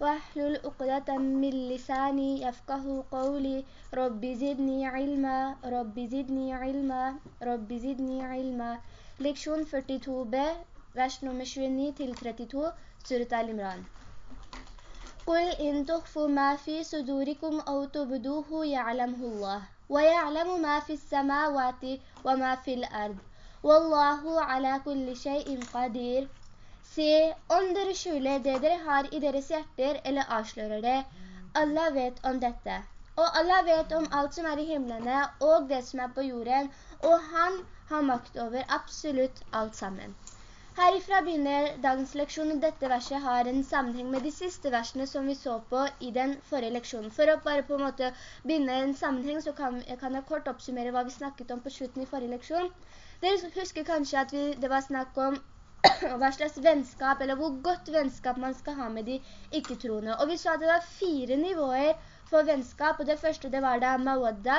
واحلل عقدة من لساني يفقه قولي. رب زدني علما. رب زدني علما. رب زدني علما. Leksjon 42b, vers nummer 29 til 32, Surat. قل إن تخفوا ما في صدوركم أو تبدوه يعلمه الله ويعلم ما في السماوات وما في الأرض والله على كل شيء قدير. Se, om dere skjuler det dere har i deres hjerter, eller avslører det, Allah vet om dette. Og Allah vet om alt som er i himmelene, og det som er på jorden, og han har makt over absolutt alt sammen. Herifra begynner dagens leksjon, og dette verset har en sammenheng med de siste versene som vi så på i den forrige leksjonen. For å bare på en måte begynne en sammenheng, så kan, kan jeg kort oppsummere hva vi snakket om på slutten i forrige leksjon. Dere husker kanskje at vi, det var snakk om hva slags vennskap, eller hvor godt vennskap man skal ha med de ikke-troende. Og vi sa det var fire nivåer for vennskap, og det første det var da mawadda,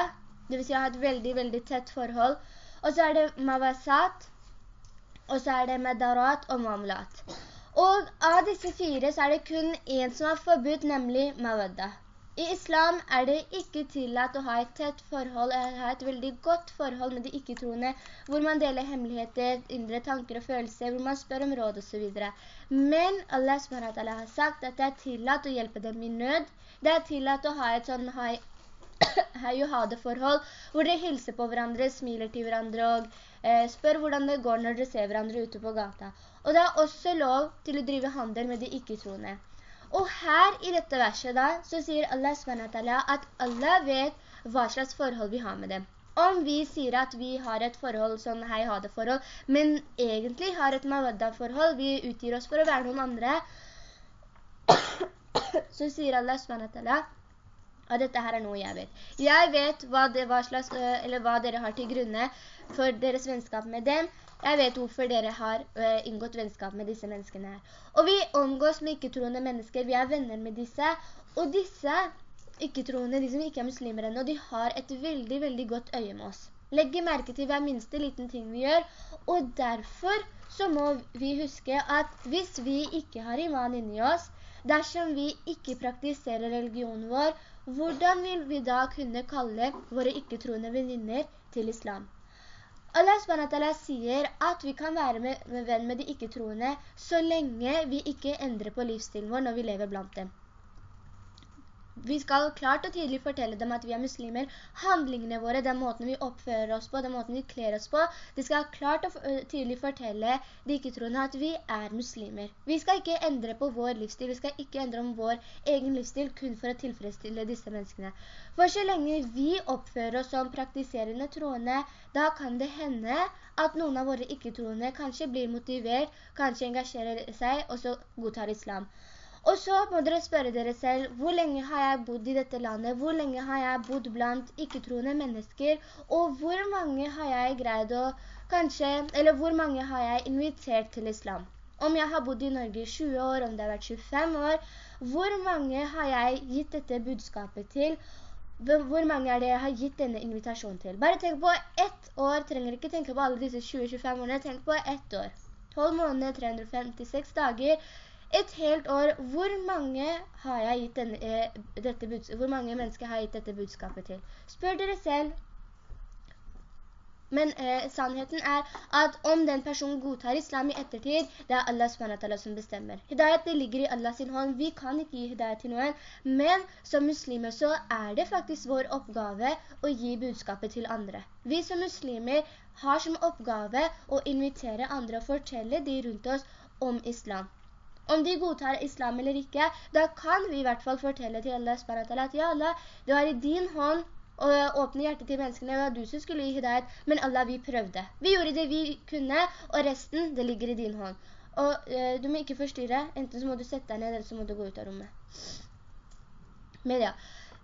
det vil si å ha et veldig, veldig tett forhold. Og så er det mawasat, og så er det medarat og mamlat. Og av disse fire så er det kun en som er forbudt, nemlig mawadda. I islam er det ikke tillatt å ha et tett forhold, ha et veldig godt forhold med de ikke-troende, hvor man deler hemmeligheter, indre tanker og følelser, hvor man spør om råd og så videre. Men Allah SWT har sagt at det er tillatt å hjelpe dem i nød. Det er tillatt å ha et sånn hei, og ha det forhold, hvor dere hilser på hverandre, smiler til hverandre og eh, spør hvordan det går når dere ser hverandre ute på gata. Og det er også lov til å drive handel med de ikke-troende. Og her i dette verset da, så sier Allah SWT at Allah vet hva slags forhold vi har med dem. Om vi sier at vi har et forhold, sånn hei-ha-det-forhold, men egentlig har et mawadda-forhold, vi utgir oss for å være noen andre, så sier Allah SWT at dette her er noe jeg vet. Jeg vet hva, det, hva, slags, hva dere har til grunne for deres vennskap med dem, jeg vet hvorfor dere har uh, inngått vennskap med disse menneskene. Og vi omgås med ikke-troende mennesker, vi er venner med disse, og disse ikke-troende, de som ikke er muslimer ennå, de har et veldig, veldig godt øye med oss. Legger merke til hver minste liten ting vi gjør, og derfor så må vi huske at hvis vi ikke har iman inni oss, dersom vi ikke praktiserer religionen vår, hvordan vil vi da kunne kalle våre ikke-troende veninner til islam? Allah SWT sier at vi kan være med, med venn med de ikke-troende så lenge vi ikke endrer på livsstilen vår når vi lever blant dem. Vi skal klart og tydelig fortelle dem at vi er muslimer. Handlingene våre, den måten vi oppfører oss på, den måten vi kler oss på, de skal klart og tydelig fortelle de ikke-troende at vi er muslimer. Vi skal ikke endre på vår livsstil, vi skal ikke endre om vår egen livsstil kun for å tilfredsstille disse menneskene. For så lenge vi oppfører oss som praktiserende troende, da kan det hende at noen av våre ikke-troende kanskje blir motivert, kanskje engasjerer seg, og så godtar islam. Og så må dere spørre dere selv, hvor lenge har jeg bodd i dette landet? Hvor lenge har jeg bodd blant ikke-troende mennesker? Og hvor mange har jeg greid å, kanskje, eller hvor mange har jeg invitert til islam? Om jeg har bodd i Norge i 20 år, om det har vært 25 år, hvor mange har jeg gitt dette budskapet til? Hvor mange er det jeg har gitt denne invitasjonen til? Bare tenk på ett år, trenger ikke tenke på alle disse 20-25 årene, tenk på ett år. 12 måneder, 356 dager, et helt år, hvor mange har jeg gitt denne, eh, dette hvor mange mennesker har jeg gitt dette budskapet til? Spør dere selv. Men eh, sannheten er at om den personen godtar islam i ettertid, det er Allah SWT som bestemmer. Hidayat det ligger i Allah sin hånd. Vi kan ikke gi hidayat til noen, men som muslimer så er det faktisk vår oppgave å gi budskapet til andre. Vi som muslimer har som oppgave å invitere andre og fortelle de rundt oss om islam om de godtar islam eller ikke, da kan vi i hvert fall fortelle til Allah at ja Allah, det var i din hånd å åpne hjertet til menneskene, og du som skulle gi hidayet, men Allah, vi prøvde. Vi gjorde det vi kunne, og resten, det ligger i din hånd. Og eh, du må ikke forstyrre, enten så må du sette deg ned, eller så må du gå ut av rommet. Men ja,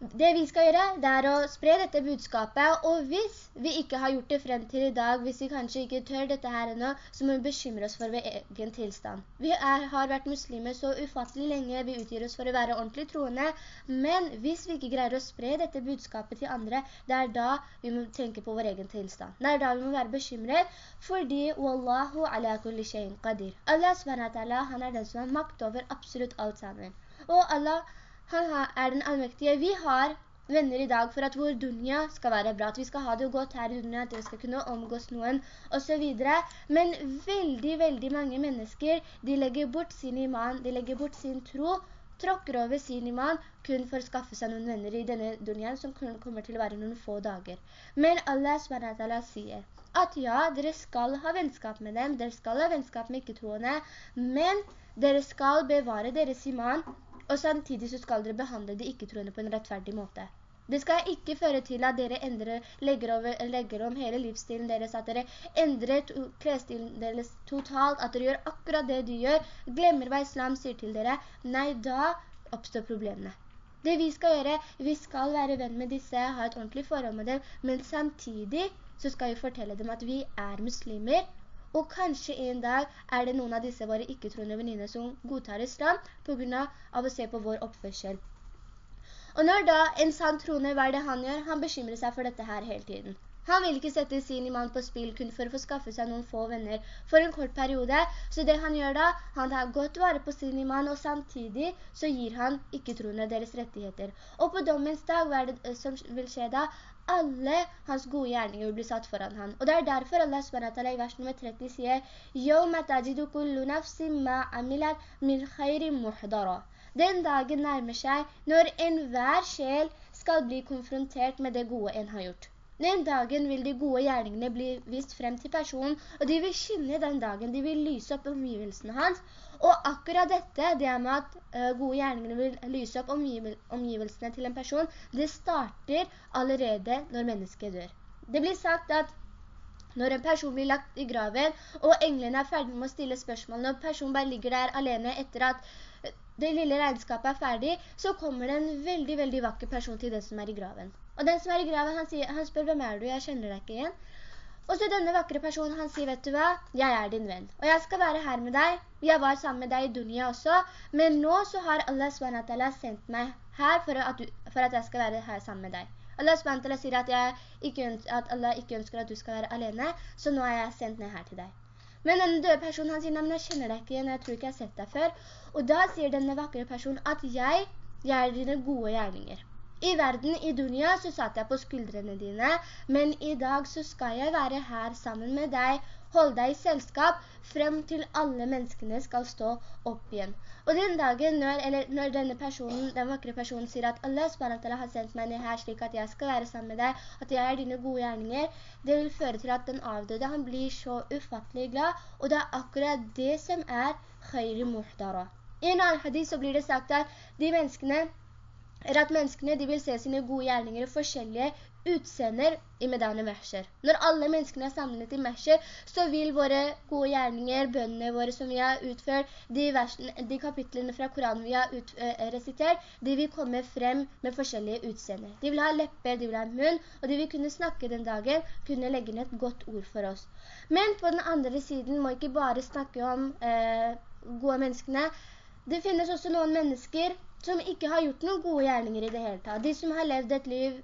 det vi skal gjøre, det er å spre dette budskapet, og hvis vi ikke har gjort det frem til i dag, hvis vi kanskje ikke tør dette her ennå, så må vi bekymre oss for vår egen tilstand. Vi er, har vært muslimer så ufattelig lenge, vi utgir oss for å være ordentlig troende, men hvis vi ikke greier å spre dette budskapet til andre, det er da vi må tenke på vår egen tilstand. Det er da vi må være bekymret, fordi Wallahu ala kulli shayin qadir. Allah SWT, han er den som har makt over absolutt alt sammen. Og Allah, han er den allmektige. Vi har venner i dag for at vår dunya skal være bra, at vi skal ha det godt her i dunya, at vi skal kunne omgås noen, og så videre. Men veldig, veldig mange mennesker, de legger bort sin iman, de legger bort sin tro, tråkker over sin iman kun for å skaffe seg noen venner i denne dunyaen som kommer til å være noen få dager. Men Allah SWT sier at ja, dere skal ha vennskap med dem, dere skal ha vennskap med ikke-troende, men dere skal bevare deres iman, og samtidig så skal dere behandle de ikke-troende på en rettferdig måte. Det skal ikke føre til at dere endrer, legger, over, legger, om hele livsstilen deres, at dere endrer klesstilen deres totalt, at dere gjør akkurat det de gjør, glemmer hva islam sier til dere. Nei, da oppstår problemene. Det vi skal gjøre, vi skal være venn med disse, ha et ordentlig forhold med dem, men samtidig så skal vi fortelle dem at vi er muslimer, og kanskje en dag er det noen av disse våre ikke-troende venninner som godtar islam på grunn av å se på vår oppførsel. Og når da en sann troende, hva er det han gjør? Han bekymrer seg for dette her hele tiden. Han vil ikke sette sin iman på spill kun for å få skaffe seg noen få venner for en kort periode. Så det han gjør da, han tar godt vare på sin iman, og samtidig så gir han ikke-troende deres rettigheter. Og på dommens dag, hva er det eh, som vil skje da? Alle hans gode gjerninger vil bli satt foran han. Og det er derfor Allah SWT i vers nummer 30 sier «Yawma tajidu kullu nafsin ma amilat min khayri muhdara». Den dagen nærmer seg når enhver sjel skal bli konfrontert med det gode en har gjort. Den dagen vil de gode gjerningene bli vist frem til personen, og de vil skinne den dagen, de vil lyse opp omgivelsene hans. Og akkurat dette, det med at uh, gode gjerninger vil lyse opp omgivel omgivelsene til en person, det starter allerede når mennesket dør. Det blir sagt at når en person blir lagt i graven, og englene er ferdig med å stille spørsmål, når personen bare ligger der alene etter at det lille regnskapet er ferdig, så kommer det en veldig, veldig vakker person til den som er i graven. Og den som er i graven, han, sier, han spør, hvem er du? Jeg kjenner deg ikke igjen. Og så denne vakre personen, han sier, vet du hva? Jeg er din venn, og jeg skal være her med deg. Jeg var sammen med deg i dunia også, men nå så har Allah SWT sendt meg her for at, du, for at jeg skal være her sammen med deg. Allah SWT sier at, ønsker, at, Allah ikke ønsker at du skal være alene, så nå er jeg sendt ned her til deg. Men denne døde personen, han sier, nei, men jeg kjenner deg ikke igjen, jeg tror ikke jeg har sett deg før. Og da sier denne vakre personen at jeg, jeg er dine gode gjerninger. I verden, i dunya, så satt jeg på skuldrene dine, men i dag så skal jeg være her sammen med deg, holde deg i selskap, frem til alle menneskene skal stå opp igjen. Og den dagen når, når denne personen, den vakre personen sier at Allah SWT har sendt meg ned her slik at jeg skal være sammen med deg, at jeg er dine gode gjerninger, det vil føre til at den avdøde, han blir så ufattelig glad, og det er akkurat det som er khayri muhtara. I en annen hadith så blir det sagt at de menneskene er at menneskene vil se sine gode gjerninger i forskjellige utseender i Medane Mesher. Når alle menneskene er samlet i Mesher, så vil våre gode gjerninger, bønnene våre som vi har utført, de, versene, de kapitlene fra Koranen vi har ut, uh, resitert, de vil komme frem med forskjellige utseender. De vil ha lepper, de vil ha munn, og de vil kunne snakke den dagen, kunne legge ned et godt ord for oss. Men på den andre siden må ikke bare snakke om uh, gode menneskene. Det finnes også noen mennesker som ikke har gjort noen gode gjerninger i det hele tatt. De som har levd et liv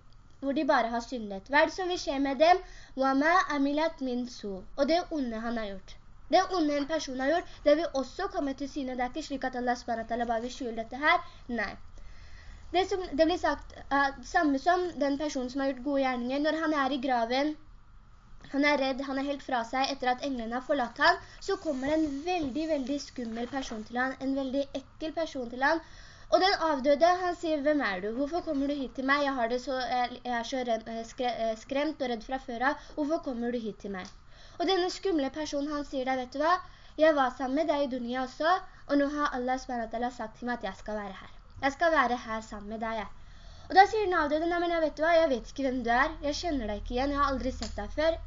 hvor de bare har syndet. Hva er det som vil skje med dem? Og det onde han har gjort. Det onde en person har gjort, det vil også komme til syne. Det er ikke slik at Allah SWT bare vil skjule dette her. Nei. Det, som, det blir sagt uh, samme som den personen som har gjort gode gjerninger. Når han er i graven, han er redd, han er helt fra seg etter at englene har forlatt han, så kommer en veldig, veldig skummel person til han, en veldig ekkel person til han, og den avdøde, han sier, hvem er du? Hvorfor kommer du hit til meg? Jeg, så, jeg er så eh, eh, skremt og redd fra før av. Hvorfor kommer du hit til meg? Og denne skumle personen, han sier deg, vet du hva? Jeg var sammen med deg i dunia også, og nå har Allah sagt til meg at jeg skal være her. Jeg skal være her sammen med deg, Og da sier den avdøde, nei, men jeg vet du hva, jeg vet ikke hvem du er. Jeg kjenner deg ikke igjen, jeg har aldri sett deg før.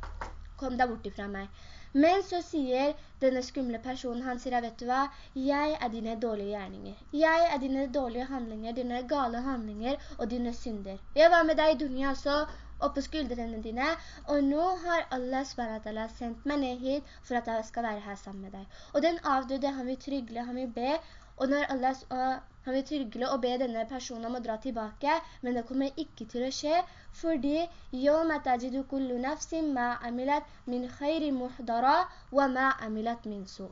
Kom deg bort ifra meg. Men så sier denne skumle personen, han sier, vet du hva, jeg er dine dårlige gjerninger. Jeg er dine dårlige handlinger, dine gale handlinger og dine synder. Jeg var med deg i dunia også, oppe skuldrene dine, og nå har Allah SWT sendt meg ned hit for at jeg skal være her sammen med deg. Og den avdøde, han vil trygle, han vil be, og når Allah, han vil hyggelig og be denne personen om å dra tilbake, men det kommer ikke til å skje, fordi «Yawma kullu nafsin ma amilat min khayri muhdara wa ma amilat min su».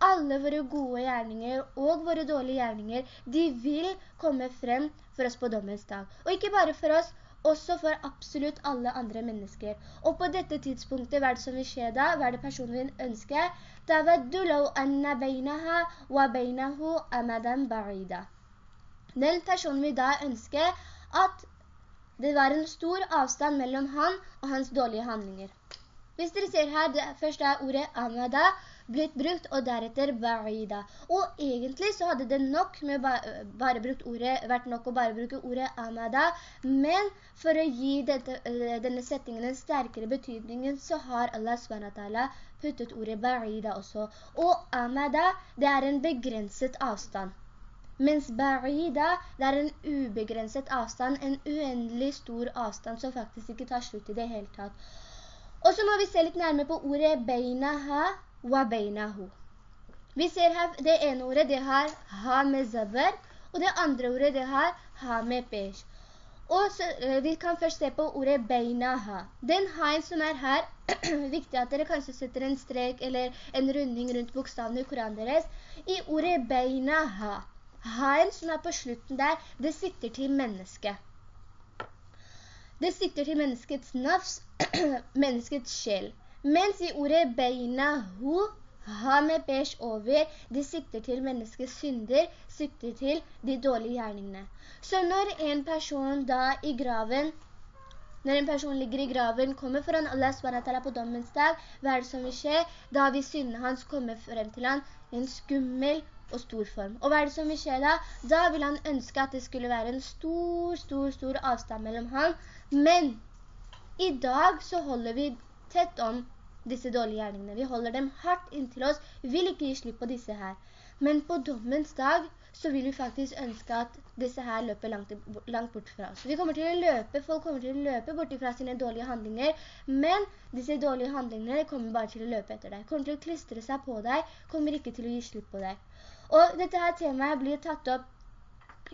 Alle våre gode gjerninger og våre dårlige gjerninger, de vil komme frem for oss på dommens dag. Og ikke bare for oss, også for absolutt alle andre mennesker. Og på dette tidspunktet, hva er det som vil skje da? Hva er det personen din ønsker? Da «Tawaddu law anna beinaha wa beinahu amadan ba'ida. Den personen vil da ønske at det var en stor avstand mellom han og hans dårlige handlinger. Hvis dere ser her, det første er ordet «amada», blitt brukt, og deretter ba'ida. Og egentlig så hadde det nok med bare brukt ordet, vært nok å bare bruke ordet amada, men for å gi dette, eh, denne settingen en sterkere betydning, så har Allah SWT puttet ordet ba'ida også. Og amada, det er en begrenset avstand. Mens ba'ida, det er en ubegrenset avstand, en uendelig stor avstand som faktisk ikke tar slutt i det hele tatt. Og så må vi se litt nærmere på ordet beinaha. Vi ser her, det ene ordet, det har ha med zabar, og det andre ordet, det har ha med pesh. Og så, eh, vi kan først se på ordet beinaha. Den haen som er her, viktig at dere kanskje setter en strek eller en runding rundt bokstavene i Koran deres. I ordet beinaha, haen som er på slutten der, det sitter til mennesket. Det sikter til menneskets nafs, menneskets sjel. Mens i ordet beinahu, ha med beige over, de sikter til menneskets synder, sikter til de dårlige gjerningene. Så når en person da i graven når en person ligger i graven, kommer foran Allah SWT på dommens dag, hva er det som vil skje? Da vil syndene hans komme frem til han en skummel og stor form. Og hva er det som vil skje da? Da vil han ønske at det skulle være en stor, stor, stor avstand mellom han men i dag så holder vi tett om disse dårlige gjerningene. Vi holder dem hardt inntil oss, vi vil ikke gi slipp på disse her. Men på dommens dag så vil vi faktisk ønske at disse her løper langt, langt bort fra oss. Vi kommer til å løpe, folk kommer til å løpe bort fra sine dårlige handlinger, men disse dårlige handlingene kommer bare til å løpe etter deg. Kommer til å klistre seg på deg, kommer ikke til å gi slipp på deg. Og dette her temaet blir tatt opp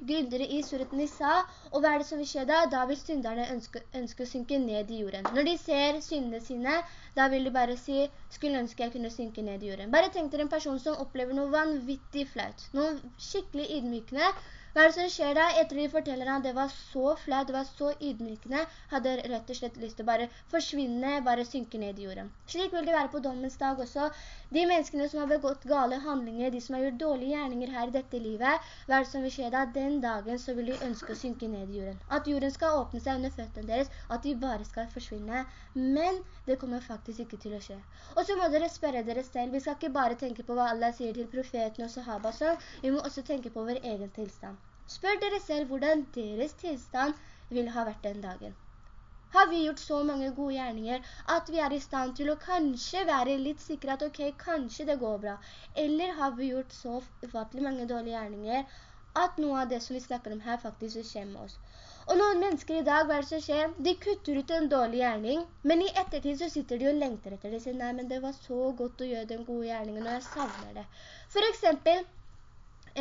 grundere i surat Nisa, og hva er det som vil skje da? Da vil synderne ønske, ønske å synke ned i jorden. Når de ser syndene sine, da vil de bare si, skulle ønske jeg kunne synke ned i jorden. Bare tenk dere en person som opplever noe vanvittig flaut, noe skikkelig ydmykende, hva er det som skjer da? Etter de forteller han det var så flaut, det var så ydmykende, hadde rett og slett lyst til å bare forsvinne, bare synke ned i jorden. Slik vil det være på dommens dag også. De menneskene som har begått gale handlinger, de som har gjort dårlige gjerninger her i dette livet, hva er det som vil skje da? Den dagen så vil de ønske å synke ned i jorden. At jorden skal åpne seg under føttene deres, at de bare skal forsvinne. Men det kommer faktisk ikke til å skje. Og så må dere spørre dere selv, vi skal ikke bare tenke på hva Allah sier til profeten og sahaba, så vi må også tenke på vår egen tilstand. Spør dere selv hvordan deres tilstand vil ha vært den dagen. Har vi gjort så mange gode gjerninger at vi er i stand til å kanskje være litt sikre at ok, kanskje det går bra. Eller har vi gjort så ufattelig mange dårlige gjerninger at noe av det som vi snakker om her faktisk vil med oss. Og noen mennesker i dag, hva er det som skjer? De kutter ut en dårlig gjerning, men i ettertid så sitter de og lengter etter det. De sier, nei, men det var så godt å gjøre den gode gjerningen, og jeg savner det. For eksempel,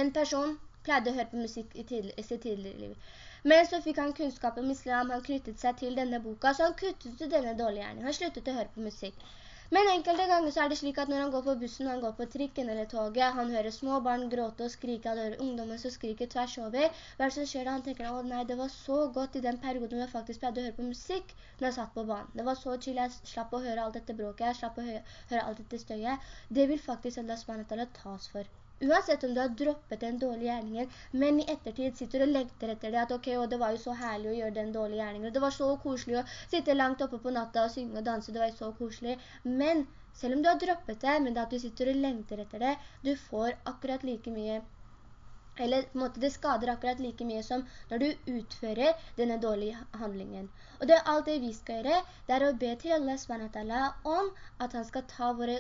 en person pleide å høre på musikk i, tidlig, i sitt tidligere liv. Men så fikk han kunnskap om islam, han knyttet seg til denne boka, så han kuttet ut denne dårlige gjerningen. Han sluttet å høre på musikk. Men enkelte ganger så er det slik at når han går på bussen, han går på trikken eller toget, han hører små barn gråte og skrike, han hører ungdommen som skriker tvers over. Hva som skjer da? Han tenker, å nei, det var så godt i den perioden hvor jeg faktisk pleide å høre på musikk når jeg satt på banen. Det var så chill, jeg slapp å høre alt dette bråket, jeg slapp å høre, høre alt dette støyet. Det vil faktisk Allah SWT tas for. Uansett om du har droppet den dårlige gjerningen, men i ettertid sitter du og lengter etter det, at ok, det var jo så herlig å gjøre den dårlige gjerningen, det var så koselig å sitte langt oppe på natta og synge og danse, det var jo så koselig. Men selv om du har droppet det, men at du sitter og lengter etter det, du får akkurat like mye eller på en måte det skader akkurat like mye som når du utfører denne dårlige handlingen. Og det er alt det vi skal gjøre, det er å be til Allah SWT om at han skal ta våre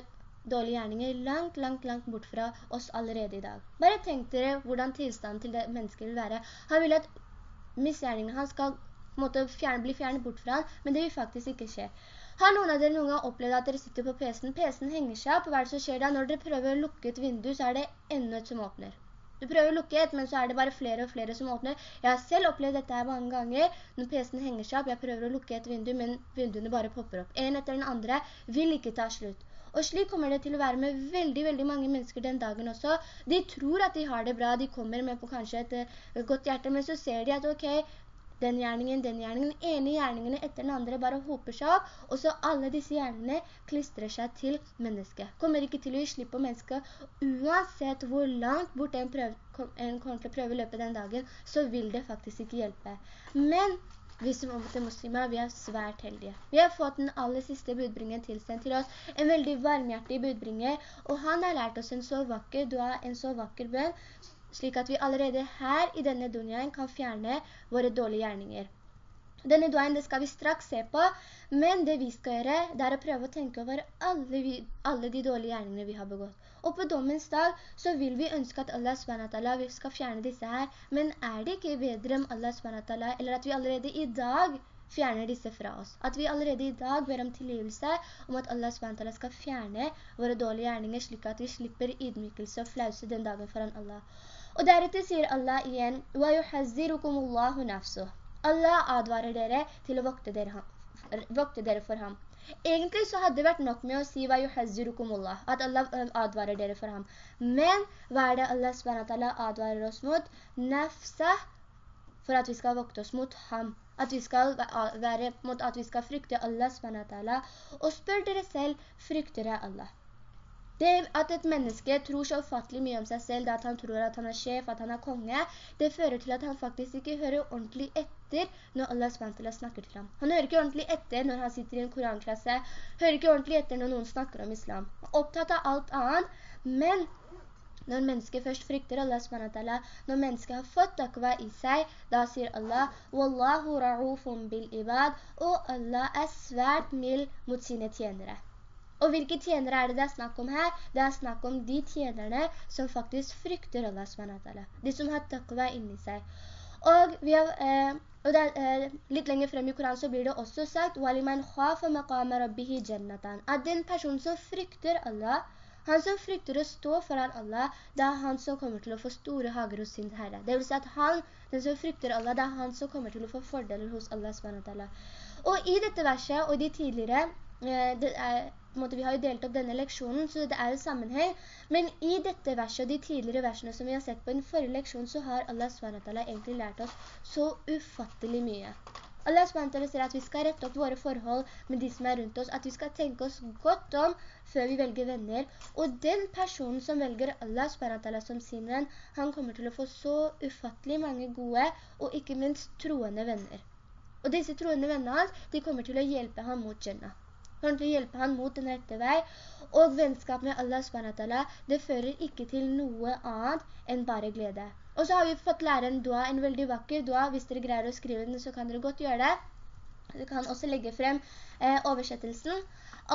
dårlige gjerninger langt, langt, langt bort fra oss allerede i dag. Bare tenk dere hvordan tilstanden til det mennesket vil være. Han vil at misgjerningen hans skal fjerne, bli fjernet bort fra han, men det vil faktisk ikke skje. Har noen av dere noen gang opplevd at dere sitter på PC-en, PC-en henger seg opp, hva er det som skjer da? Når dere prøver å lukke et vindu, så er det enda et som åpner. Du prøver å lukke et, men så er det bare flere og flere som åpner. Jeg har selv opplevd dette her mange ganger, når PC-en henger seg opp, jeg prøver å lukke et vindu, men vinduene bare popper opp. En etter den andre vil ikke ta slutt. Og slik kommer det til å være med veldig, veldig mange mennesker den dagen også. De tror at de har det bra, de kommer med på kanskje et, et godt hjerte, men så ser de at ok, den gjerningen, den gjerningen, ene gjerningene etter den andre bare hoper seg opp, og så alle disse gjerningene klistrer seg til mennesket. Kommer ikke til å gi slipp på mennesket, uansett hvor langt bort en, prøv, en kommer til å prøve å løpe den dagen, så vil det faktisk ikke hjelpe. Men vi som omvendte muslimer, vi er svært heldige. Vi har fått den aller siste budbringen tilsendt til oss, en veldig varmhjertig budbringer, og han har lært oss en så vakker dua, en så vakker bønn, slik at vi allerede her i denne dunjaen kan fjerne våre dårlige gjerninger. Denne duaen skal vi straks se på, men det vi skal gjøre, det er å prøve å tenke over alle, vi, alle de dårlige gjerningene vi har begått. Og på dommens dag så vil vi ønske at Allah SWT skal fjerne disse her, men er det ikke bedre om Allah SWT, eller at vi allerede i dag fjerner disse fra oss. At vi allerede i dag ber om tilgivelse om at Allah SWT skal fjerne våre dårlige gjerninger slik at vi slipper ydmykelse og flause den dagen foran Allah. Og deretter sier Allah igjen, «Wa yuhazzirukum Allahu. Allah advarer dere til å vokte dere, vokte dere for ham. Egentlig så hadde det vært nok med å si hva yuhazzirukumullah, at Allah eh, advarer dere for ham. Men hva er det Allah SWT advarer oss mot? Nafsa, for at vi skal vokte oss mot ham. At vi skal, være, mot at vi skal frykte Allah SWT. Og spør dere selv, frykter jeg Allah? Det at et menneske tror så ufattelig mye om seg selv, at han tror at han er sjef, at han er konge, det fører til at han faktisk ikke hører ordentlig etter når Allah SWT snakker til ham. Han hører ikke ordentlig etter når han sitter i en koranklasse, hører ikke ordentlig etter når noen snakker om islam. Han er Opptatt av alt annet, men når mennesket først frykter Allah SWT, når mennesket har fått takva i seg, da sier Allah, «Wallahu ra'ufum bil ibad», og Allah er svært mild mot sine tjenere. Og hvilke tjenere er det det er snakk om her? Det er snakk om de tjenerne som faktisk frykter Allah SWT. De som har taqwa inni seg. Og, har, eh, og er, eh, litt lenger frem i Koran så blir det også sagt At den personen som frykter Allah, han som frykter å stå foran Allah, det er han som kommer til å få store hager hos sin Herre. Det vil si at han, den som frykter Allah, det er han som kommer til å få fordeler hos Allah SWT. Og i dette verset og de tidligere, eh, det er måte, vi har jo delt opp denne leksjonen, så det er jo sammenheng. Men i dette verset og de tidligere versene som vi har sett på den forrige leksjonen, så har Allah SWT egentlig lært oss så ufattelig mye. Allah SWT sier at vi skal rette opp våre forhold med de som er rundt oss, at vi skal tenke oss godt om før vi velger venner. Og den personen som velger Allah SWT som sin venn, han kommer til å få så ufattelig mange gode og ikke minst troende venner. Og disse troende vennene hans, de kommer til å hjelpe ham mot Jannah kommer til å hjelpe han mot den rette vei, og vennskap med Allah det fører ikke til noe annet enn bare glede. Og så har vi fått lære en dua, en veldig vakker dua. Hvis dere greier å skrive den, så kan dere godt gjøre det. Du kan også legge frem eh, oversettelsen.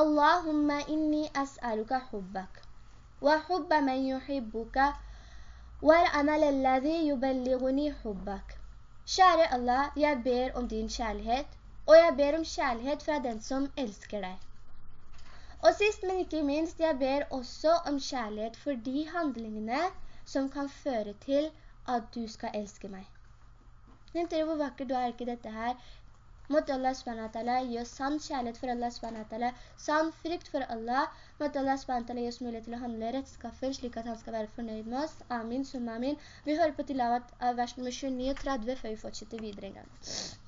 Allahumma inni as'aluka hubbak, wa hubba man yuhibbuka, wal-amal alladhi yuballighuni hubbak. Kjære Allah, jeg ber om din kjærlighet, og jeg ber om kjærlighet fra den som elsker deg. Og sist, men ikke minst, jeg ber også om kjærlighet for de handlingene som kan føre til at du skal elske meg. Nevnte dere hvor vakker du er ikke dette her? Måtte Allah SWT gi oss sann kjærlighet for Allah SWT, sann frykt for Allah. Måtte Allah SWT gi oss mulighet til å handle rettskaffen, slik at han skal være fornøyd med oss. Amin, summa amin. Vi hører på tilavat av vers nummer 29 og 30 før vi fortsetter videre en gang.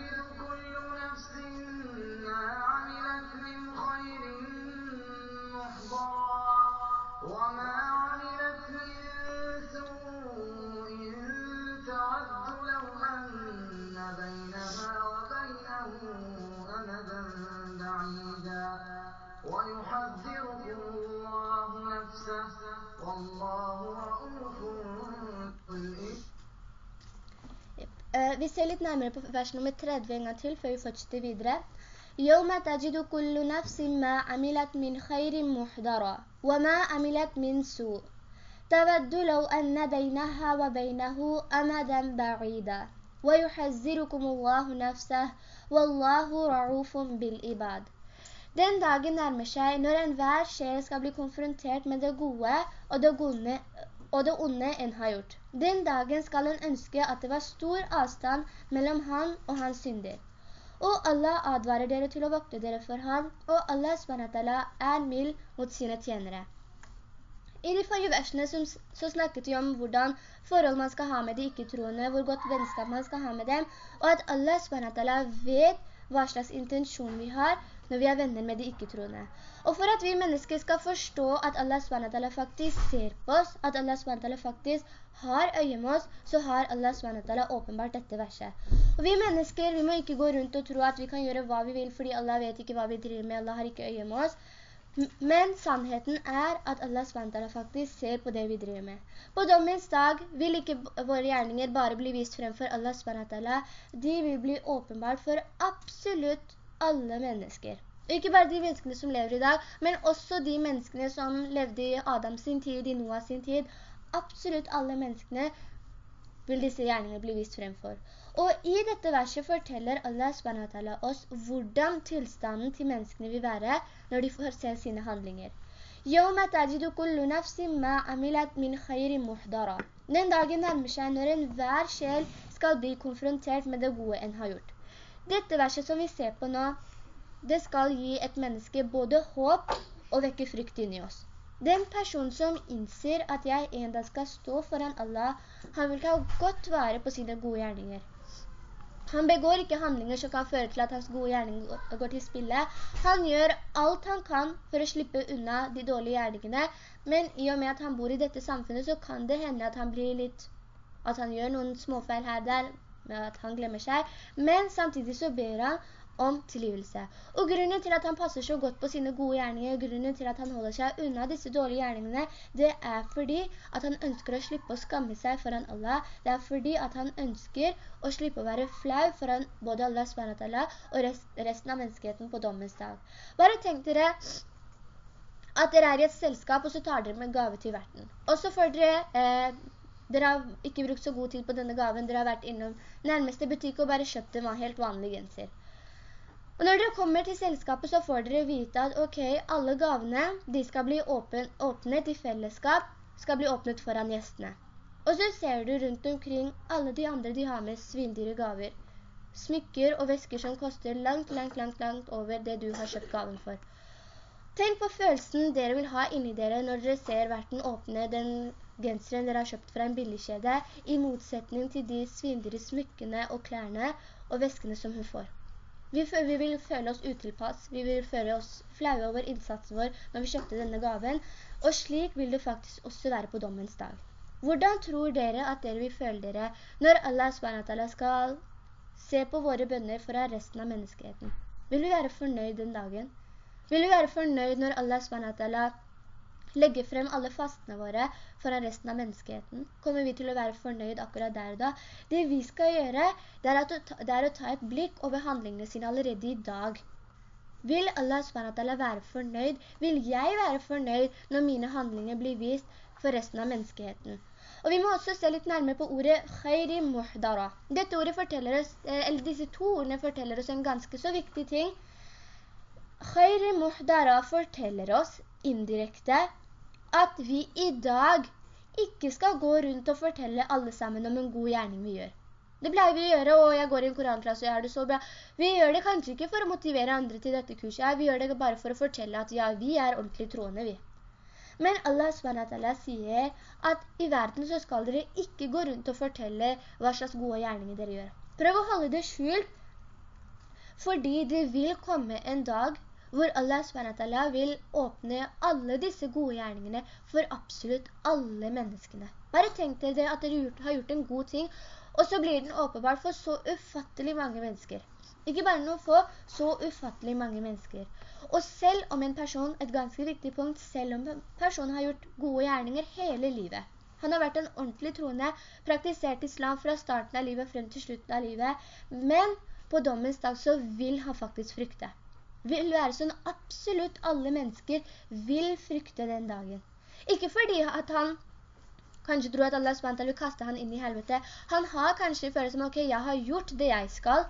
vi ser litt nærmere på vers nummer 30 en gang til, før vi fortsetter videre. يوم تجد كل نفس ما عملت من خير محضرا وما عملت من سوء تود لو أن بينها وبينه أمدا بعيدا ويحذركم الله نفسه والله رعوف بالعباد Den dagen nærmer seg når enhver sjel skal bli konfrontert med det gode og det, gode, og det onde en har gjort. Den dagen skal en ønske at det var stor avstand mellom han og hans synder. Og Allah advarer dere til å vokte dere for han, og Allah SWT er mild mot sine tjenere. I de forrige versene så, snakket vi om hvordan forhold man skal ha med de ikke-troende, hvor godt vennskap man skal ha med dem, og at Allah SWT vet hva slags intensjon vi har når vi er venner med de ikke-troende. Og for at vi mennesker skal forstå at Allah SWT faktisk ser på oss, at Allah SWT faktisk har øye med oss, så har Allah SWT åpenbart dette verset. Og vi mennesker, vi må ikke gå rundt og tro at vi kan gjøre hva vi vil, fordi Allah vet ikke hva vi driver med, Allah har ikke øye med oss. Men sannheten er at Allah SWT faktisk ser på det vi driver med. På dommens dag vil ikke våre gjerninger bare bli vist frem for Allah SWT. De vil bli åpenbart for absolutt alle mennesker. Ikke bare de menneskene som lever i dag, men også de menneskene som levde i Adams sin tid, i Noah sin tid. Absolutt alle menneskene vil disse gjerningene bli vist fremfor. Og i dette verset forteller Allah SWT oss hvordan tilstanden til menneskene vil være når de får se sine handlinger. Den dagen nærmer seg når enhver sjel skal bli konfrontert med det gode en har gjort. Dette verset som vi ser på nå, det skal gi et menneske både håp og vekke frykt inni oss. Den person som innser at jeg en dag skal stå foran Allah, han vil ta godt vare på sine gode gjerninger. Han begår ikke handlinger som kan føre til at hans gode gjerning går til spille. Han gjør alt han kan for å slippe unna de dårlige gjerningene, men i og med at han bor i dette samfunnet, så kan det hende at han blir litt, at han gjør noen småfeil her der, med at han glemmer seg. Men samtidig så ber han om tilgivelse. Og grunnen til at han passer så godt på sine gode gjerninger, grunnen til at han holder seg unna disse dårlige gjerningene, det er fordi at han ønsker å slippe å skamme seg foran Allah. Det er fordi at han ønsker å slippe å være flau foran både Allah SWT og resten av menneskeheten på dommens dag. Bare tenk dere at dere er i et selskap, og så tar dere med gave til verden. Og så får dere... Eh, dere har ikke brukt så god tid på denne gaven, dere har vært innom nærmeste butikk og bare kjøpt en helt vanlig genser. Og når dere kommer til selskapet så får dere vite at ok, alle gavene de skal bli åpen, åpnet i fellesskap, skal bli åpnet foran gjestene. Og så ser du rundt omkring alle de andre de har med svindyre gaver. Smykker og vesker som koster langt, langt, langt, langt over det du har kjøpt gaven for. Tenk på følelsen dere vil ha inni dere når dere ser verden åpne den genseren dere har kjøpt fra en billigkjede, i motsetning til de svindere smykkene og klærne og veskene som hun får. Vi, vi, vil føle oss utilpass, vi vil føle oss flaue over innsatsen vår når vi kjøpte denne gaven, og slik vil det faktisk også være på dommens dag. Hvordan tror dere at dere vil føle dere når Allah SWT skal se på våre bønner for resten av menneskeheten? Vil du være fornøyd den dagen? Vil vi være fornøyd når Allah SWT legger frem alle fastene våre foran resten av menneskeheten, kommer vi til å være fornøyd akkurat der da. Det vi skal gjøre, det er, ta, det er å ta et blikk over handlingene sine allerede i dag. Vil Allah SWT være fornøyd? Vil jeg være fornøyd når mine handlinger blir vist for resten av menneskeheten? Og vi må også se litt nærmere på ordet «khayri muhdara». Dette ordet forteller oss, eh, eller disse to ordene forteller oss en ganske så viktig ting. «Khayri muhdara» forteller oss indirekte at vi i dag ikke skal gå rundt og fortelle alle sammen om en god gjerning vi gjør. Det pleier vi å gjøre, og jeg går i en koranklasse og har det så bra. Vi gjør det kanskje ikke for å motivere andre til dette kurset, vi gjør det bare for å fortelle at ja, vi er ordentlig troende vi. Men Allah SWT sier at i verden så skal dere ikke gå rundt og fortelle hva slags gode gjerninger dere gjør. Prøv å holde det skjult, fordi det vil komme en dag hvor Allah SWT vil åpne alle disse gode gjerningene for absolutt alle menneskene. Bare tenk dere at dere har gjort en god ting, og så blir den åpenbart for så ufattelig mange mennesker. Ikke bare noen få, så ufattelig mange mennesker. Og selv om en person, et ganske viktig punkt, selv om en person har gjort gode gjerninger hele livet, han har vært en ordentlig troende, praktisert islam fra starten av livet frem til slutten av livet, men på dommens dag så vil han faktisk frykte vil være sånn absolutt alle mennesker vil frykte den dagen. Ikke fordi at han kanskje tror at Allah SWT vil kaste han inn i helvete. Han har kanskje følelse som, ok, jeg har gjort det jeg skal,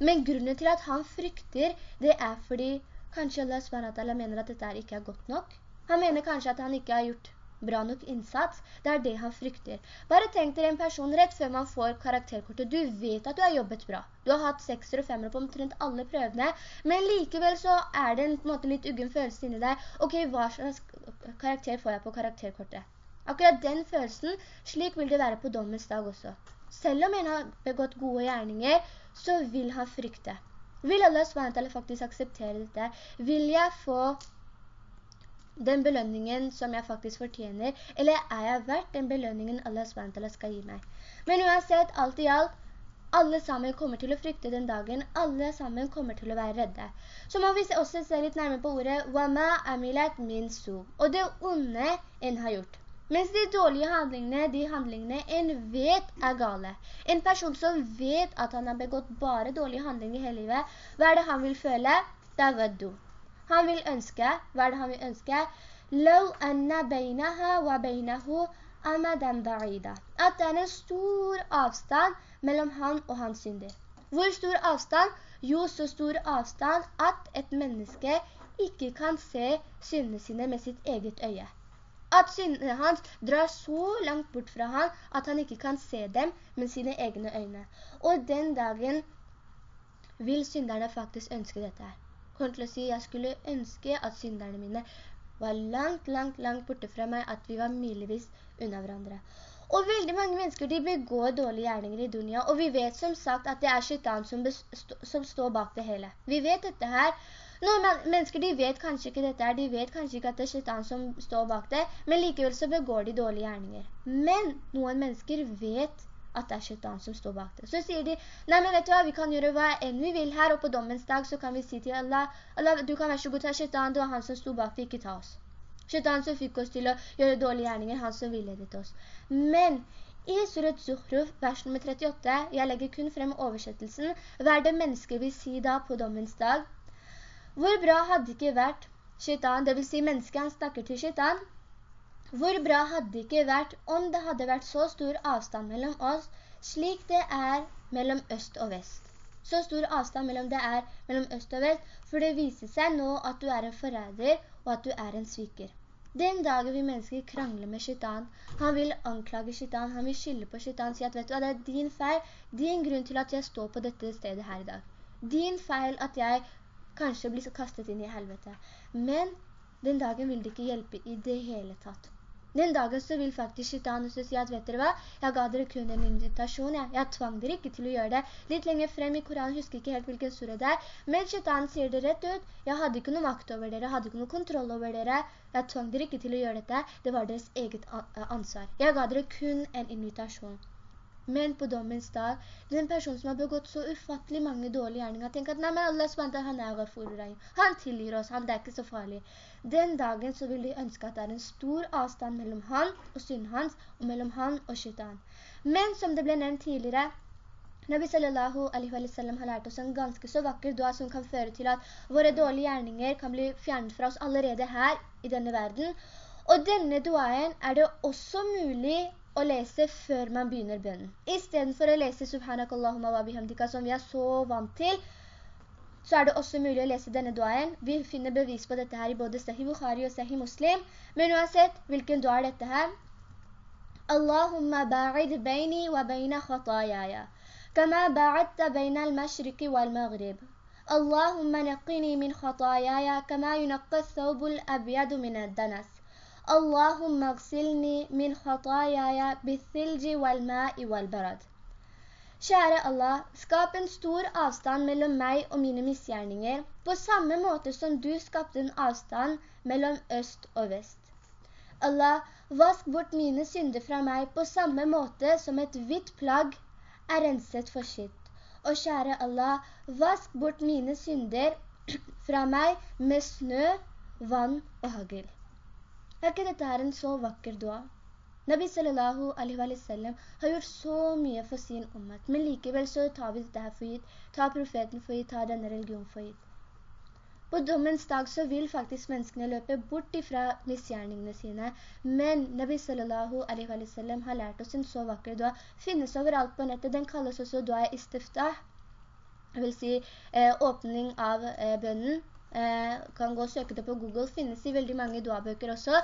men grunnen til at han frykter, det er fordi kanskje Allah SWT mener at dette ikke er godt nok. Han mener kanskje at han ikke har gjort bra nok innsats. Det er det han frykter. Bare tenk dere en person rett før man får karakterkortet. Du vet at du har jobbet bra. Du har hatt sekser og 5 på omtrent alle prøvene, men likevel så er det en, en måte, litt uggen følelse inni deg. Ok, hva slags karakter får jeg på karakterkortet? Akkurat den følelsen, slik vil det være på dommens dag også. Selv om en har begått gode gjerninger, så vil han frykte. Vil Allah SWT faktisk akseptere dette? Vil jeg få den belønningen som jeg faktisk fortjener, eller er jeg verdt den belønningen Allah SWT skal gi meg? Men uansett, alt i alt, alle sammen kommer til å frykte den dagen, alle sammen kommer til å være redde. Så må vi også se litt nærmere på ordet «Wama amilat min su», og det onde en har gjort. Mens de dårlige handlingene, de handlingene en vet er gale. En person som vet at han har begått bare dårlige handlinger i hele livet, hva er det han vil føle? Det vaddu. Han vil ønske, hva er det han vil ønske? «Lau anna beinaha wa beinahu amadan ba'ida». At det er en stor avstand mellom han og hans synder. Hvor stor avstand? Jo, så stor avstand at et menneske ikke kan se syndene sine med sitt eget øye. At syndene hans drar så langt bort fra han at han ikke kan se dem med sine egne øyne. Og den dagen vil synderne faktisk ønske dette her kommer til å si, jeg skulle ønske at synderne mine var langt, langt, langt borte fra meg, at vi var milevis unna hverandre. Og veldig mange mennesker, de begår dårlige gjerninger i dunia, og vi vet som sagt at det er skytan som, som står bak det hele. Vi vet dette her. Noen mennesker, de vet kanskje ikke dette her, de vet kanskje ikke at det er skytan som står bak det, men likevel så begår de dårlige gjerninger. Men noen mennesker vet at det er shaitan som står bak det. Så sier de, nei, men vet du hva, vi kan gjøre hva enn vi vil her, og på dommens dag så kan vi si til Allah, Allah, du kan være så god til shaitan, det var han som stod bak det, ikke ta oss. Shaitan som fikk oss til å gjøre dårlige gjerninger, han som villedet oss. Men i Surat Zuhruf, vers nummer 38, jeg legger kun frem oversettelsen, hva er det mennesket vil si da på dommens dag? Hvor bra hadde ikke vært shaitan, det vil si mennesket han snakker til shaitan, hvor bra hadde det ikke vært om det hadde vært så stor avstand mellom oss, slik det er mellom øst og vest. Så stor avstand mellom det er mellom øst og vest, for det viser seg nå at du er en forræder, og at du er en sviker. Den dagen vi mennesker krangler med shaitan, han vil anklage shaitan, han vil skylde på shaitan, si at vet du hva, det er din feil, din grunn til at jeg står på dette stedet her i dag. Din feil at jeg kanskje blir kastet inn i helvete. Men den dagen vil det ikke hjelpe i det hele tatt. Den dagen så vil faktisk Shaitan også si at, vet dere hva, jeg ga dere kun en invitasjon, jeg, jeg tvang dere ikke til å gjøre det. Litt lenger frem i Koranen, husker ikke helt hvilken sura det er, men Shaitan sier det rett ut, jeg hadde ikke noe makt over dere, jeg hadde ikke noe kontroll over dere, jeg tvang dere ikke til å gjøre dette, det var deres eget ansvar. Jeg ga dere kun en invitasjon. Men på dommens dag, den person som har begått så ufattelig mange dårlige gjerninger, tenker at nei, men Allah SWT, han er Ghafur Han tilgir oss, han, det er ikke så farlig. Den dagen så vil de ønske at det er en stor avstand mellom han og synd hans, og mellom han og shaitan. Men som det ble nevnt tidligere, Nabi sallallahu alaihi wa sallam har lært oss en ganske så vakker dua som kan føre til at våre dårlige gjerninger kan bli fjernet fra oss allerede her i denne verden. Og denne duaen er det også mulig å lese før man begynner bønnen. I stedet for å lese Subhanakallahumma wa bihamdika som vi er så vant til, så er det også mulig å lese denne duaen. Vi finner bevis på dette her i både Sahih Bukhari og Sahih Muslim. Men uansett, hvilken dua er dette her? Allahumma ba'id beini wa beina khatayaya, kama ba'adta beina al-mashriki wal-maghrib. Allahumma naqini min khatayaya, kama yunakka thawbul abyadu min ad-danas. اللهم اغسلني من خطاياي بالثلج والماء والبرد. Kjære Allah, skap en stor avstand mellom meg og mine misgjerninger, på samme måte som du skapte en avstand mellom øst og vest. Allah, vask bort mine synder fra meg på samme måte som et hvitt plagg er renset for skitt. Og kjære Allah, vask bort mine synder fra meg med snø, vann og hagel. Er ikke dette her en så vakker dua? Nabi sallallahu alaihi wa sallam har gjort så mye for sin ummat, men likevel så tar vi dette her for gitt, tar profeten for gitt, tar denne religion for gitt. På dommens dag så vil faktisk menneskene løpe bort ifra misgjerningene sine. Men Nabi sallallahu alaihi wa sallam har lært oss en så vakker dua. Finnes overalt på nettet. Den kalles også dua istiftah. Jeg vil si eh, åpning av eh, bønnen. Eh, kan gå og søke det på Google. Finnes i veldig mange duabøker også.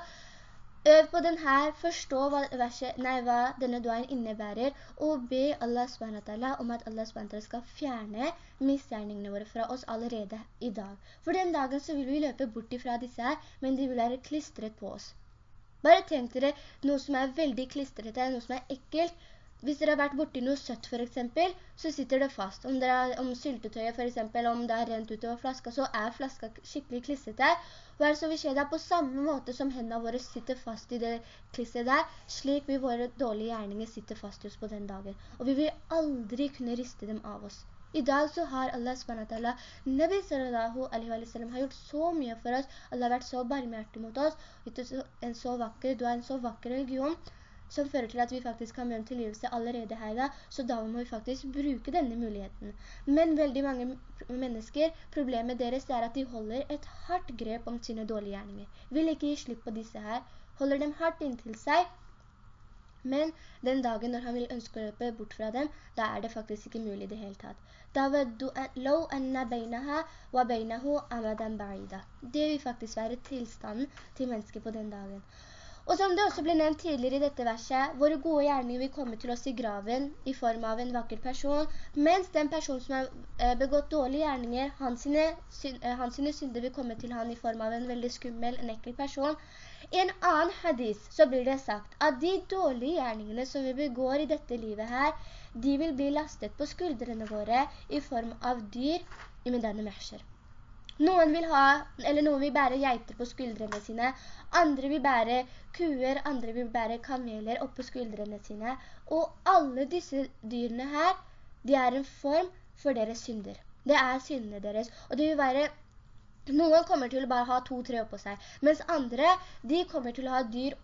Øv på den her, forstå hva, verset, nei, hva denne duaen innebærer, og be Allah SWT om at Allah SWT skal fjerne misgjerningene våre fra oss allerede i dag. For den dagen så vil vi løpe bort ifra disse her, men de vil være klistret på oss. Bare tenk dere noe som er veldig klistret, noe som er ekkelt, hvis dere har vært borti noe søtt for eksempel, så sitter det fast. Om, er, om syltetøyet for eksempel, om det er rent utover flaska, så er flaska skikkelig klisset der. Hva er det som vil skje der? På samme måte som hendene våre sitter fast i det klisset der, slik vil våre dårlige gjerninger sitte fast i oss på den dagen. Og vi vil aldri kunne riste dem av oss. I dag så har Allah SWT, Nabi sallallahu alaihi wa sallam, har gjort så mye for oss. Allah har vært så barmhjertig mot oss, du er en så vakker religion, som fører til at vi faktisk kan møte tilgivelse allerede her da, så da må vi faktisk bruke denne muligheten. Men veldig mange mennesker, problemet deres er at de holder et hardt grep om sine dårlige gjerninger. Vil ikke gi slipp på disse her, holder dem hardt inntil seg, men den dagen når han vil ønske å løpe bort fra dem, da er det faktisk ikke mulig i det hele tatt. Det vil faktisk være tilstanden til mennesker på den dagen. Og som det også ble nevnt tidligere i dette verset, våre gode gjerninger vil komme til oss i graven i form av en vakker person, mens den person som har eh, begått dårlige gjerninger, hans sine, eh, hans sine synder vil komme til han i form av en veldig skummel, en ekkel person. I en annen hadis så blir det sagt at de dårlige gjerningene som vi begår i dette livet her, de vil bli lastet på skuldrene våre i form av dyr i Medane Mehsher. Noen vil ha, eller noen vil bære geiter på skuldrene sine, andre vil bære kuer, andre vil bære kameler opp på skuldrene sine, og alle disse dyrene her, de er en form for deres synder. Det er syndene deres, og det vil være noen kommer til å bare ha to-tre oppå seg, mens andre, de kommer til å ha dyr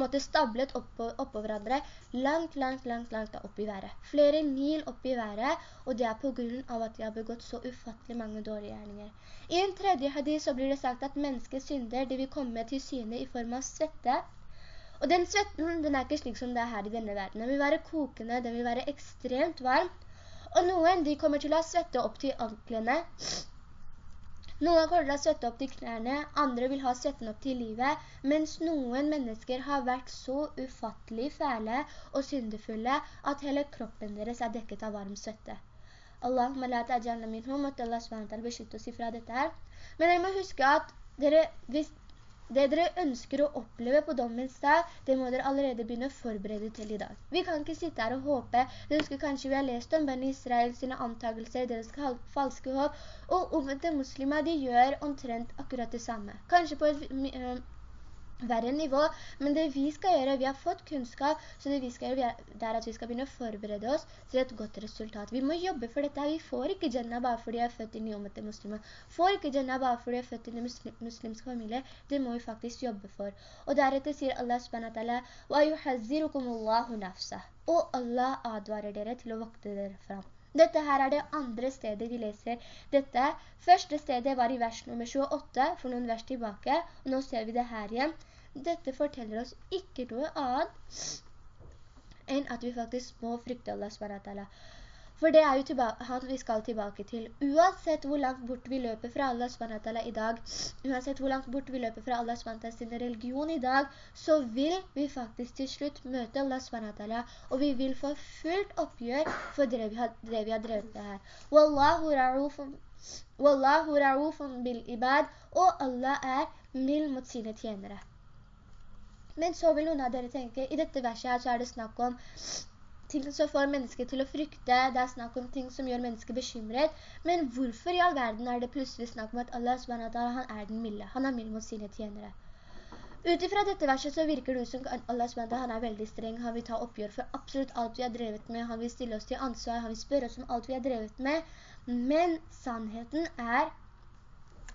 måtte stablet oppå, oppå hverandre langt, langt, langt, langt opp i været. Flere mil opp i været, og det er på grunn av at de har begått så ufattelig mange dårlige gjerninger. I en tredje hadith så blir det sagt at menneskets synder, de vil komme til syne i form av svette, og den svetten, den er ikke slik som det er her i denne verden. Den vil være kokende, den vil være ekstremt varm, og noen, de kommer til å ha svette opp til anklene, noen kommer til å svette opp til knærne, andre vil ha svetten opp til livet, mens noen mennesker har vært så ufattelig fæle og syndefulle at hele kroppen deres er dekket av varm svette. Allahumma la ta'jalna minhum, at Allah SWT beskytte oss ifra dette her. Men jeg må huske at dere, hvis det dere ønsker å oppleve på dommens dag, det må dere allerede begynne å forberede til i dag. Vi kan ikke sitte her og håpe. Dere skulle kanskje vi har lest om Ben Israel sine antakelser, deres falske håp, og omvendte muslimer, de gjør omtrent akkurat det samme. Kanskje på et verre nivå, men det vi skal gjøre, vi har fått kunnskap, så det vi skal gjøre det er at vi skal begynne å forberede oss til et godt resultat. Vi må jobbe for dette. Vi får ikke Jannah bare fordi jeg er født i omvendte muslimer. Får ikke Jannah bare fordi jeg er født i en muslim, muslimske familie. Det må vi faktisk jobbe for. Og deretter sier Allah subhanahu wa ta'ala, Og Allah advarer dere til å vokte dere fram. Dette her er det andre stedet vi leser dette. Første stedet var i vers nummer 28, for noen vers tilbake, og nå ser vi det her igjen. Dette forteller oss ikke noe annet enn at vi faktisk må frykte Allah SWT. For det er jo han vi skal tilbake til. Uansett hvor langt bort vi løper fra Allah SWT i dag, uansett hvor langt bort vi løper fra Allah SWT sin religion i dag, så vil vi faktisk til slutt møte Allah SWT, og vi vil få fullt oppgjør for det vi har, det vi har drevet det her. Wallahu ra'ufum Wallahu ra'ufum bil ibad, og Allah er mild mot sine tjenere. Men så vil noen av dere tenke, i dette verset her så er det snakk om ting som får mennesker til å frykte, det er snakk om ting som gjør mennesker bekymret. Men hvorfor i all verden er det plutselig snakk om at Allah SWT, han er den milde, han er mild mot sine tjenere? Utifra dette verset så virker det som Allah SWT, han er veldig streng, han vil ta oppgjør for absolutt alt vi har drevet med, han vil stille oss til ansvar, han vil spørre oss om alt vi har drevet med. Men sannheten er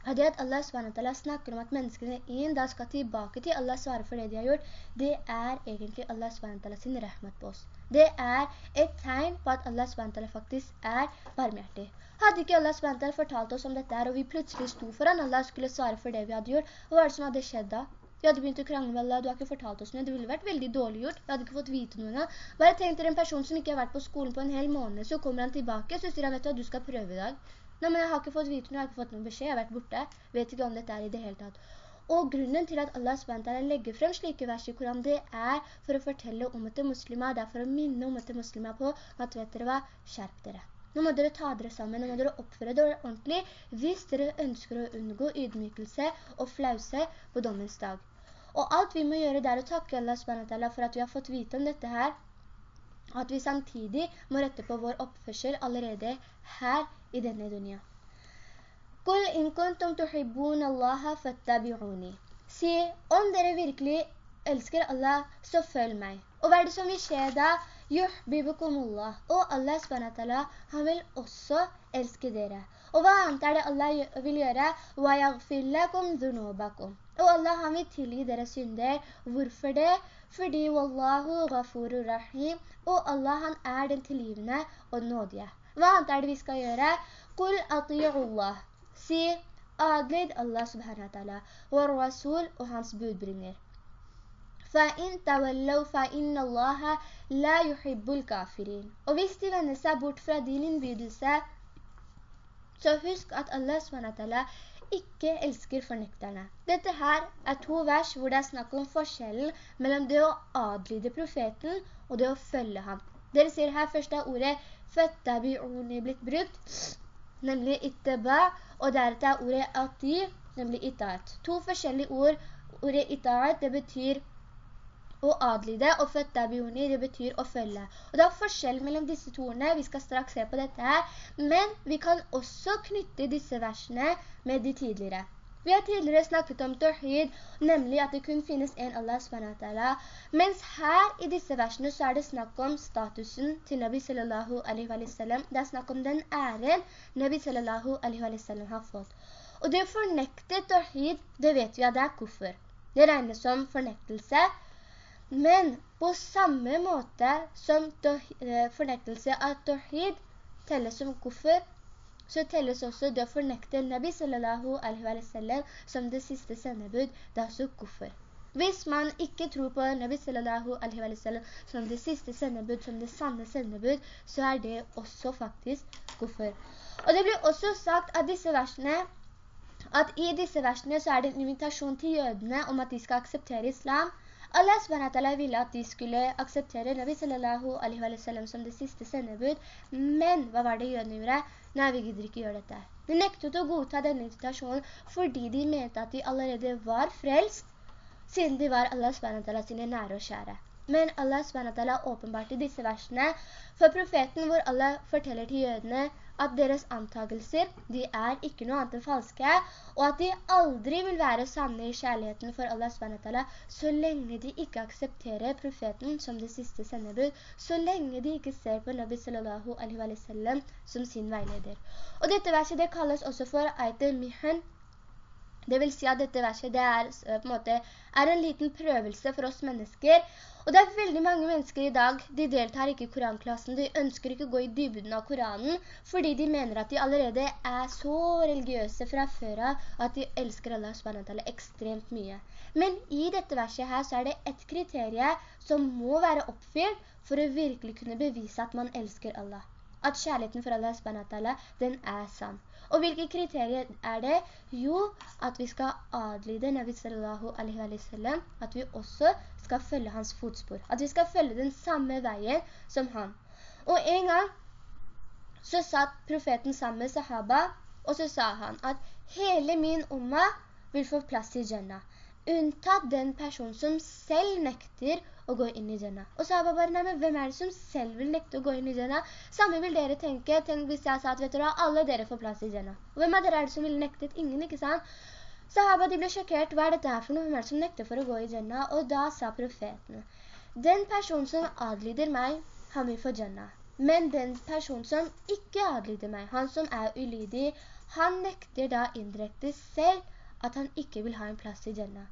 Og det at Allah SWT snakker om at menneskene inn da skal tilbake til Allah svarer for det de har gjort, det er egentlig Allah SWT sin rahmat på oss. Det er et tegn på at Allah SWT faktisk er barmhjertig. Hadde ikke Allah SWT fortalt oss om dette her, og vi plutselig sto foran Allah skulle svare for det vi hadde gjort, hva var det som hadde skjedd da? Vi hadde begynt å krangle med Allah, du har ikke fortalt oss noe, det ville vært veldig dårlig gjort, vi hadde ikke fått vite noe. Bare tenk dere en person som ikke har vært på skolen på en hel måned, så kommer han tilbake, så sier han, vet du du skal prøve i dag. Nei, men jeg har ikke fått vite noe, jeg har ikke fått noen beskjed, jeg har vært borte, vet ikke om dette er i det hele tatt. Og grunnen til at Allah SWT legger frem slike vers i Koran, det er for å fortelle om etter muslimer, det er for å minne om etter muslimer på at vet dere hva, skjerp dere. Nå må dere ta dere sammen, nå må dere oppføre dere ordentlig, hvis dere ønsker å unngå ydmykelse og flause på dommens dag. Og alt vi må gjøre der å takke Allah SWT for at vi har fått vite om dette her, at vi samtidig må rette på vår oppførsel allerede her i denne dunya. Qul in kuntum tuhibbun Allah fattabi'uni. Si, om dere virkelig elsker Allah, så følg meg. Og hva er det som vil skje da? Yuhbibukumullah. Og Allah SWT, han vil også elske dere. Og hva annet er det Allah vil gjøre? Wa yaghfir lakum dhunubakum. Og Allah han vil tilgi deres synder. Hvorfor det? Fordi Wallahu ghafuru rahim. Og Allah han er den tilgivende og nådige. Hva annet er det vi skal gjøre? Qul ati'ullah. Si adlid Allah subhanahu wa ta'ala og rasul og hans budbringer. فَإِن تَوَلَّوْا فَإِنَّ اللَّهَ لَا يُحِبُّ الْكَافِرِينَ Og hvis de vender seg bort fra din innbydelse, så husk at Allah SWT ikke elsker fornekterne. Dette her er to vers hvor det er snakk om forskjellen mellom det å adlyde profeten og det å følge ham. Dere ser her først er ordet fattabi'uni blitt brukt, nemlig itteba, og deretter er ordet ati, nemlig itaat. To forskjellige ord. Ordet itaat, det betyr å adlyde, og fattabi'uni, det betyr å følge. Og det er forskjell mellom disse to ordene, vi skal straks se på dette her, men vi kan også knytte disse versene med de tidligere. Vi har tidligere snakket om Tawhid, nemlig at det kun finnes en Allah SWT. Mens her i disse versene så er det snakk om statusen til Nabi sallallahu alaihi wa sallam. Det er snakk om den æren Nabi sallallahu alaihi wa sallam har fått. Og det å fornekte Tawhid, det vet vi at det er kuffer. Det regnes som fornektelse, men på samme måte som eh, fornektelse av Tawhid telles som kuffer, så telles også det å fornekte Nabi sallallahu alaihi wa sallam som det siste sendebud, det er også kuffer. Hvis man ikke tror på Nabi sallallahu alaihi wa sallam som det siste sendebud, som det sanne sendebud, så er det også faktisk kuffer. Og det blir også sagt av disse versene, at i disse versene så er det en invitasjon til jødene om at de skal akseptere islam, Allah SWT ville at de skulle akseptere Nabi sallallahu alaihi wa sallam som det siste sendebud, men hva var det jødene gjorde? Nei, vi gidder ikke gjøre dette. De nektet å godta denne invitasjonen fordi de mente at de allerede var frelst, siden de var Allah SWT sine nære og kjære. Men Allah SWT åpenbart i disse versene for profeten hvor Allah forteller til jødene at deres antakelser, de er ikke noe annet enn falske, og at de aldri vil være sanne i kjærligheten for Allah SWT, så lenge de ikke aksepterer profeten som det siste sendebud, så lenge de ikke ser på Nabi sallallahu alaihi wa som sin veileder. Og dette verset, det kalles også for Ayt mihan det vil si at dette verset det er, eh, på en måte, er en liten prøvelse for oss mennesker. Og det er veldig mange mennesker i dag, de deltar ikke i koranklassen, de ønsker ikke å gå i dybden av Koranen, fordi de mener at de allerede er så religiøse fra før at de elsker Allah SWT ekstremt mye. Men i dette verset her så er det et kriterie som må være oppfylt for å virkelig kunne bevise at man elsker Allah. At kjærligheten for Allah SWT, den er sann. Og hvilke kriterier er det? Jo, at vi skal adlyde Nabi sallallahu alaihi wa sallam, at vi også skal følge hans fotspor, at vi skal følge den samme veien som han. Og en gang så satt profeten sammen med sahaba, og så sa han at hele min umma vil få plass i Jannah, unntatt den person som selv nekter å gå inn i Jannah. Og sahaba bare, nei, men hvem er det som selv vil nekte å gå inn i Jannah? Samme vil dere tenke, tenk hvis jeg sa at, vet du alle dere får plass i Jannah. Og hvem er dere er det som vil nektet? Ingen, ikke sant? Sahaba, de ble sjokkert, hva er dette her for noe? Hvem er det som nekter for å gå i Jannah? Og da sa profeten, den person som adlyder meg, han vil få Jannah. Men den person som ikke adlyder meg, han som er ulydig, han nekter da indirekte selv at han ikke vil ha en plass i Jannah.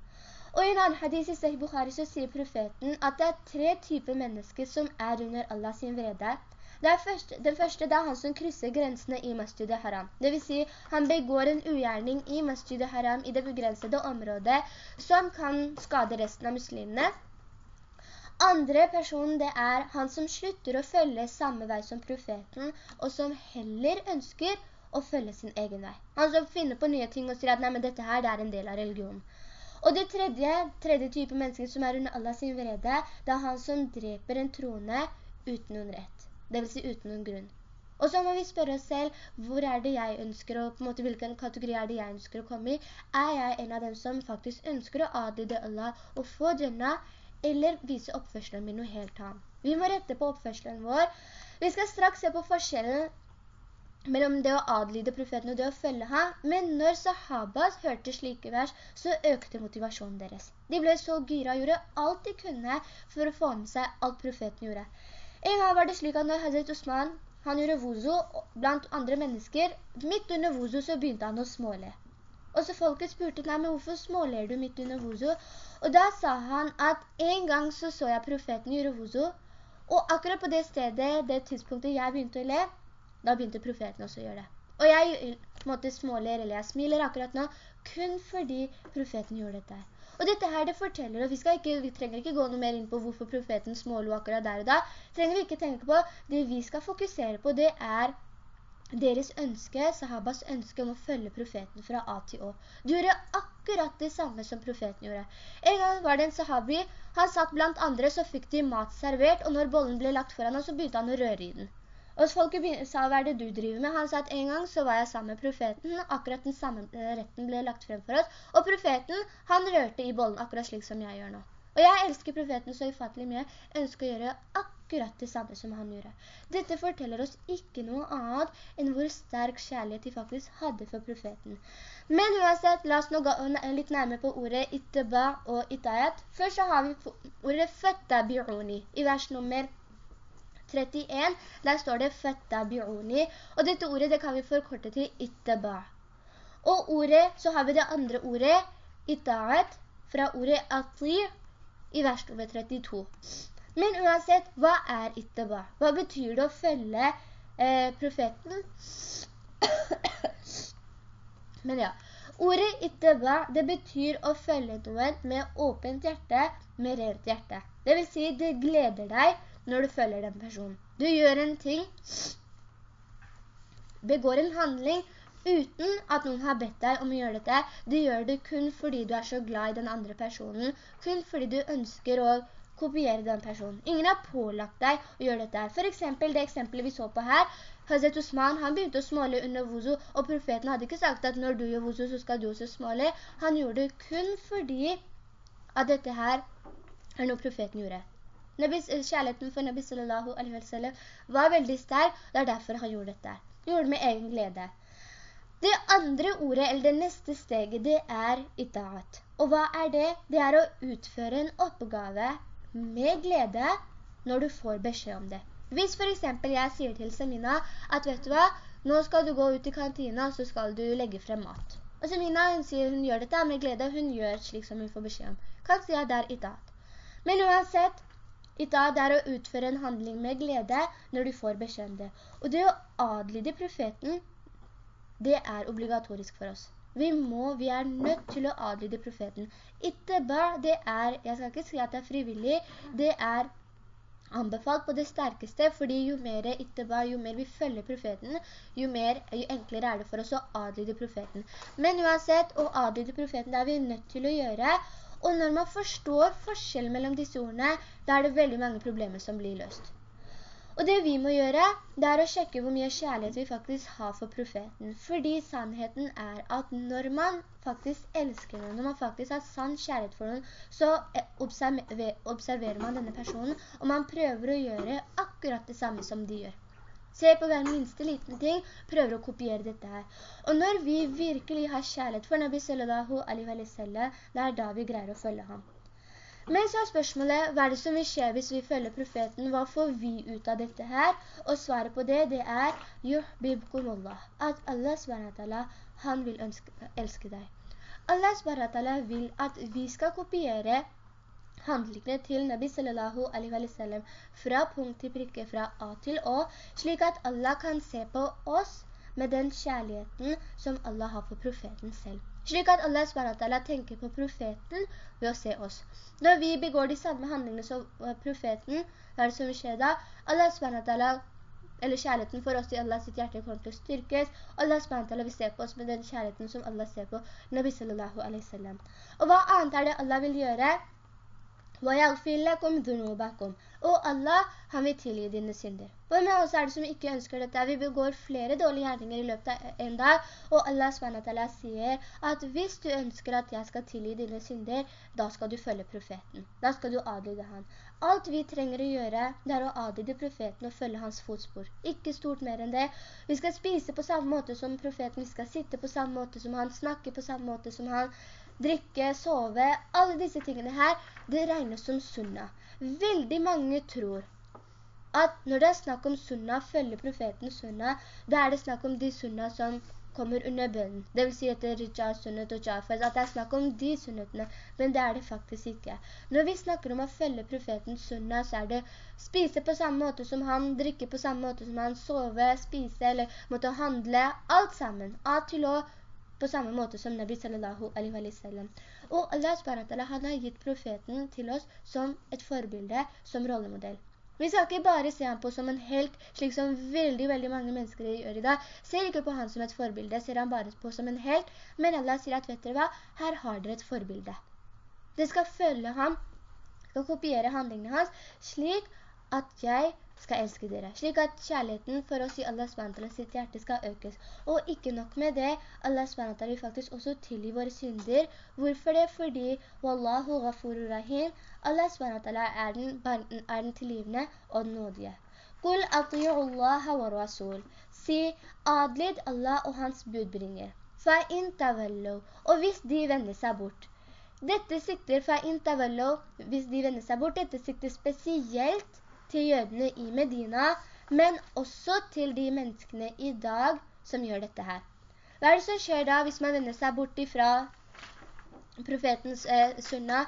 Og i en annen hadis i Sahih Bukhari så sier profeten at det er tre typer mennesker som er under Allah sin vrede. Første, den første det er han som krysser grensene i Masjid haram Det vil si, han begår en ugjerning i Masjid haram i det begrensede området som kan skade resten av muslimene. Andre personen det er han som slutter å følge samme vei som profeten, og som heller ønsker å følge sin egen vei. Han som finner på nye ting og sier at nei, men dette her det er en del av religionen. Og det tredje, tredje type mennesker som er under Allah sin vrede, det er han som dreper en trone uten noen rett. Det vil si uten noen grunn. Og så må vi spørre oss selv, hvor er det jeg ønsker, og på en måte hvilken kategori er det jeg ønsker å komme i? Er jeg en av dem som faktisk ønsker å adlyde Allah og få Jannah, eller vise oppførselen min noe helt annet. Vi må rette på oppførselen vår. Vi skal straks se på forskjellen mellom det å adlyde profeten og det å følge ham. Men når sahabas hørte slike vers, så økte motivasjonen deres. De ble så gira og gjorde alt de kunne for å få med seg alt profeten gjorde. En gang var det slik at når Hazret Osman han gjorde vozo blant andre mennesker, midt under vozo så begynte han å småle. Og så folket spurte, nei, men hvorfor småler du midt under vozo? Og da sa han at en gang så så jeg profeten gjøre vozo, og akkurat på det stedet, det tidspunktet jeg begynte å le, da begynte profeten også å gjøre det. Og jeg måtte småler, eller jeg smiler akkurat nå, kun fordi profeten gjorde dette. Og dette her det forteller, og vi, ikke, vi, trenger ikke gå noe mer inn på hvorfor profeten smålo akkurat der og da, trenger vi ikke tenke på. Det vi skal fokusere på, det er deres ønske, sahabas ønske om å følge profeten fra A til Å. Du gjorde akkurat det samme som profeten gjorde. En gang var det en sahabi, han satt blant andre, så fikk de mat servert, og når bollen ble lagt foran ham, så begynte han å røre i den. Og så folket sa, hva er det du driver med? Han sa at en gang så var jeg sammen med profeten, akkurat den samme eh, retten ble lagt frem for oss, og profeten, han rørte i bollen akkurat slik som jeg gjør nå. Og jeg elsker profeten så ufattelig mye, ønsker å gjøre akkurat det samme som han gjorde. Dette forteller oss ikke noe annet enn hvor sterk kjærlighet de faktisk hadde for profeten. Men uansett, la oss nå gå litt nærmere på ordet itba og itayat. Først så har vi ordet fattabi'uni i vers nummer 31. Der står det fattabi'uni, og dette ordet det kan vi forkorte til «ittaba». Og ordet, så har vi det andre ordet, itayat, fra ordet «ati» i vers nummer 32. Men uansett, hva er «ittaba»? Hva betyr det å følge eh, profeten? Men ja, ordet «ittaba» det betyr å følge noen med åpent hjerte, med rent hjerte. Det vil si, det gleder deg når du følger den personen. Du gjør en ting, begår en handling, uten at noen har bedt deg om å gjøre dette. Du gjør det kun fordi du er så glad i den andre personen, kun fordi du ønsker å kopiere den personen. Ingen har pålagt deg å gjøre dette For eksempel det eksempelet vi så på her, Hazret Osman, han begynte å småle under wuzu, og profeten hadde ikke sagt at når du gjør wuzu, så skal du også småle. Han gjorde det kun fordi at dette her er noe profeten gjorde. Kjærligheten for Nabi sallallahu alaihi wa sallam var veldig sterk, og det er derfor han gjorde dette. Han gjorde det med egen glede. Det andre ordet, eller det neste steget, det er itaat. Og hva er det? Det er å utføre en oppgave med glede når du får beskjed om det. Hvis for eksempel jeg sier til Samina at vet du hva, nå skal du gå ut i kantina, så skal du legge frem mat. Og Samina hun sier hun gjør dette med glede, hun gjør slik som hun får beskjed om. Kan si at det er itaat. Men uansett, itat er å utføre en handling med glede når du får beskjed det. Og det å adlyde profeten, det er obligatorisk for oss. Vi må, vi er nødt til å adlyde profeten. Itteba, det er, jeg skal ikke si at det er frivillig, det er anbefalt på det sterkeste, fordi jo mer itteba, jo mer vi følger profeten, jo, mer, jo enklere er det for oss å adlyde profeten. Men uansett, å adlyde profeten, det er vi nødt til å gjøre, og når man forstår forskjellen mellom disse ordene, da er det veldig mange problemer som blir løst. Og det vi må gjøre, det er å sjekke hvor mye kjærlighet vi faktisk har for profeten. Fordi sannheten er at når man faktisk elsker noen, når man faktisk har sann kjærlighet for noen, så observerer man denne personen, og man prøver å gjøre akkurat det samme som de gjør. Se på hver minste liten ting, prøver å kopiere dette her. Og når vi virkelig har kjærlighet for Nabi sallallahu alaihi wa sallam, det er da vi greier å følge ham. Men så er spørsmålet, hva er det som vil skje hvis vi følger profeten? Hva får vi ut av dette her? Og svaret på det, det er. At Allah SWT, han vil ønske, elske deg. Allah SWT vil at vi skal kopiere handlingene til Nabi sallallahu alaihi wa sallam fra punkt til prikke, fra A til Å, slik at Allah kan se på oss med den kjærligheten som Allah har for profeten selv. Slik at Allah SWT tenker på profeten ved å se oss. Når vi begår de samme handlingene som eh, profeten, hva er det som skjer da? Allah SWT eller kjærligheten for oss i Allah sitt hjerte kommer til å styrkes. Allah SWT vil se på oss med den kjærligheten som Allah ser på Nabi sallallahu alaihi sallam. Og hva annet er det Allah vil gjøre? Og Allah, han vil tilgi dine synder. Hvem er oss er det som ikke ønsker dette? Vi begår flere dårlige gjerninger i løpet av en dag, og Allah SWT sier at hvis du ønsker at jeg skal tilgi dine synder, da skal du følge profeten. Da skal du adlyde han. Alt vi trenger å gjøre, det er å adlyde profeten og følge hans fotspor. Ikke stort mer enn det. Vi skal spise på samme måte som profeten, vi skal sitte på samme måte som han, snakke på samme måte som han, drikke, sove, alle disse tingene her, det regnes som sunna. Veldig mange tror at når det er snakk om sunna, følger profeten sunna, da er det snakk om de sunna som kommer under bønnen. Det vil si etter Rijal sunnet og Jafas, at det er snakk om de sunnetene, men det er det faktisk ikke. Når vi snakker om å følge profeten sunna, så er det spise på samme måte som han, drikke på samme måte som han, sove, spise eller måtte handle, alt sammen. A til å på samme måte som Nabi sallallahu alaihi wa sallam. Og Allah SWT, han har gitt profeten til oss som et forbilde, som rollemodell. Vi skal ikke bare se han på som en helt, slik som veldig, veldig mange mennesker gjør i dag. Ser ikke på han som et forbilde, ser han bare på som en helt. Men Allah sier at, vet dere hva? Her har dere et forbilde. Det skal følge ham, skal kopiere handlingene hans, slik at jeg skal elske dere, slik at kjærligheten for oss i Allah SWT sitt hjerte skal økes. Og ikke nok med det, Allah SWT vil faktisk også tilgi våre synder. Hvorfor det? Fordi Wallahu ghafurur rahim, Allah SWT er den, er den tilgivende og den nådige. Qul Allah wa rasul. Si, adlid Allah og hans budbringer. Fa'in tavallo. Og hvis de vender seg bort. Dette sikter fa'in tavallo, hvis de vender seg bort, dette sikter spesielt til jødene i Medina, men også til de menneskene i dag som gjør dette her. Hva er det som skjer da hvis man vender seg bort ifra profetens eh, sunna,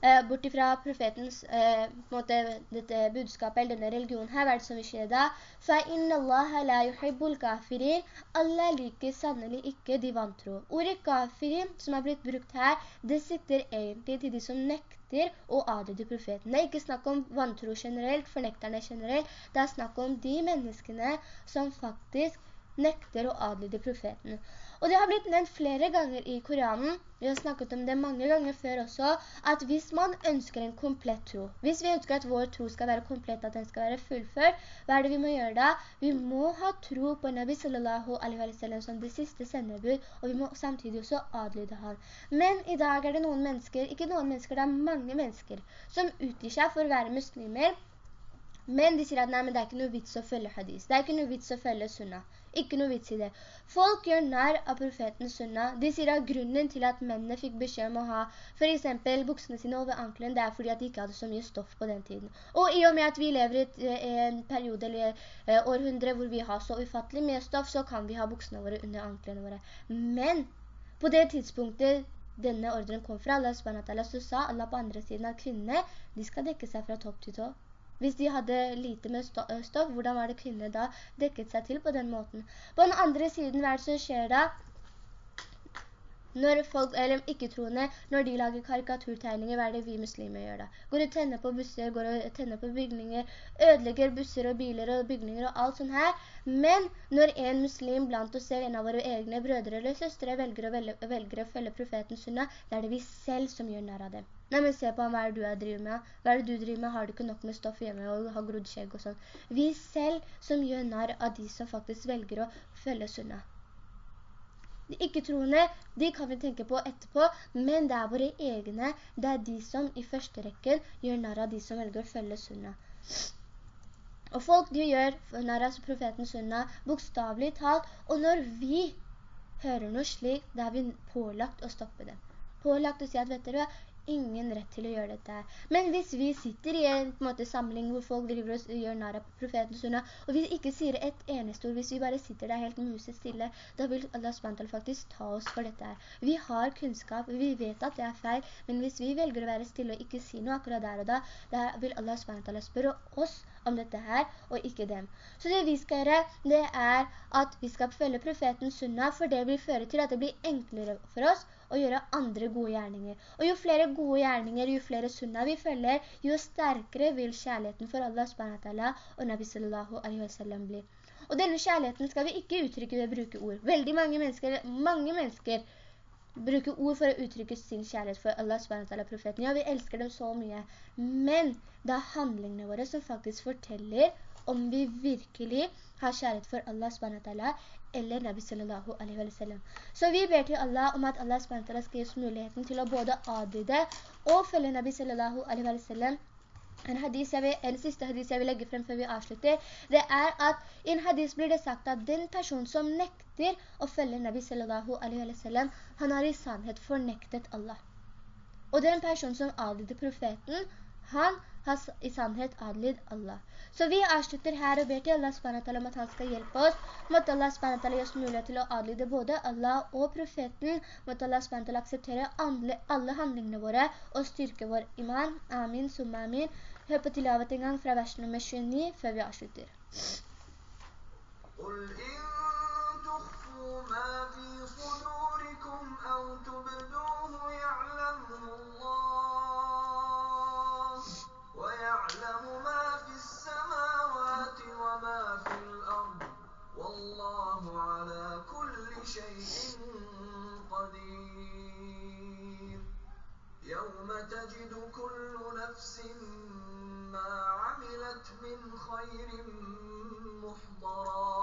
eh, bort ifra profetens eh, måte, dette budskapet eller denne religionen her, hva er det som vil skje da? فَإِنَّ اللَّهَ لَا يُحِبُّ الْكَافِرِينَ Allah liker sannelig ikke de vantro. Ordet kafirin som har blitt brukt her, det sitter egentlig til de som nekter nekter og adlyde profetene. Ikke snakk om vantro generelt, fornekterne generelt. Det er snakk om de menneskene som faktisk nekter å adlyde profeten. Og det har blitt nevnt flere ganger i Koranen, vi har snakket om det mange ganger før også, at hvis man ønsker en komplett tro, hvis vi ønsker at vår tro skal være komplett, at den skal være fullført, hva er det vi må gjøre da? Vi må ha tro på Nabi sallallahu alaihi wa sallam som det siste sendebud, og vi må samtidig også adlyde han. Men i dag er det noen mennesker, ikke noen mennesker, det er mange mennesker, som utgir seg for å være muslimer, men de sier at nei, men det er ikke noe vits å følge hadis. Det er ikke noe vits å følge sunna. Ikke noe vits i det. Folk gjør nær av profeten sunna. De sier at grunnen til at mennene fikk beskjed om å ha for eksempel buksene sine over anklen, det er fordi at de ikke hadde så mye stoff på den tiden. Og i og med at vi lever i eh, en periode eller eh, århundre hvor vi har så ufattelig mye stoff, så kan vi ha buksene våre under anklene våre. Men på det tidspunktet denne ordren kom fra Allah, så sa Allah på andre siden at kvinnene, de skal dekke seg fra topp til topp. Hvis de hadde lite med stoff, hvordan var det kvinner da dekket seg til på den måten? På den andre siden, hva er det som skjer da? Når folk, eller ikke-troende, når de lager karikaturtegninger, hva er det vi muslimer gjør da? Går og tenner på busser, går og tenner på bygninger, ødelegger busser og biler og bygninger og alt sånt her. Men når en muslim blant oss ser en av våre egne brødre eller søstre velger å, velger å følge profeten sunna, det er det vi selv som gjør nær av dem. Nei, men se på ham, hva er det du driver med? Hva er det du driver med? Har du ikke nok med stoff hjemme og har grodd skjegg og sånn? Vi selv som gjør nær av de som faktisk velger å følge sunna. De ikke-troende, de kan vi tenke på etterpå, men det er våre egne, det er de som i første rekken gjør nær av de som velger å følge sunna. Og folk de gjør nær av profeten sunna, bokstavlig talt, og når vi hører noe slik, da er vi pålagt å stoppe dem. Pålagt å si at, vet dere ingen rett til å gjøre dette. Men hvis vi sitter i en, en måte, samling hvor folk driver og gjør nara på profeten sunna, og vi ikke sier et eneste ord, hvis vi bare sitter der helt muset stille, da vil Allah SWT faktisk ta oss for dette. Vi har kunnskap, vi vet at det er feil, men hvis vi velger å være stille og ikke si noe akkurat der og da, da vil Allah SWT spørre oss om dette her, og ikke dem. Så det vi skal gjøre, det er at vi skal følge profeten sunna, for det vil føre til at det blir enklere for oss å gjøre andre gode gjerninger. Og jo flere gode gjerninger, jo flere sunna vi følger, jo sterkere vil kjærligheten for Allah subhanahu og Nabi sallallahu alaihi wa sallam bli. Og denne kjærligheten skal vi ikke uttrykke ved å bruke ord. Veldig mange mennesker, mange mennesker bruker ord for å uttrykke sin kjærlighet for Allah subhanahu profeten. Ja, vi elsker dem så mye. Men det er handlingene våre som faktisk forteller om vi virkelig har kjærlighet for Allah SWT eller Nabi sallallahu alaihi wa sallam. Så vi ber til Allah om at Allah SWT skal gi oss muligheten til å både adlyde og følge Nabi sallallahu alaihi wa sallam. En, hadis vil, en siste hadis jeg vil legge frem før vi avslutter, det er at i en hadis blir det sagt at den person som nekter å følge Nabi sallallahu alaihi wa sallam, han har i sannhet fornektet Allah. Og den person som adlyder profeten, han har i sannhet adlyd Allah. Så vi avslutter her og ber til Allah SWT om at han skal hjelpe oss. Måtte Allah SWT gi oss mulighet til å adlyde både Allah og profeten. Måtte Allah SWT akseptere alle handlingene våre og styrke vår iman. Amin, summa amin. Hør på tilavet en gang fra vers nummer 29 før vi avslutter. شيء قدير. يوم تجد كل نفس ما عملت من خير محضرا.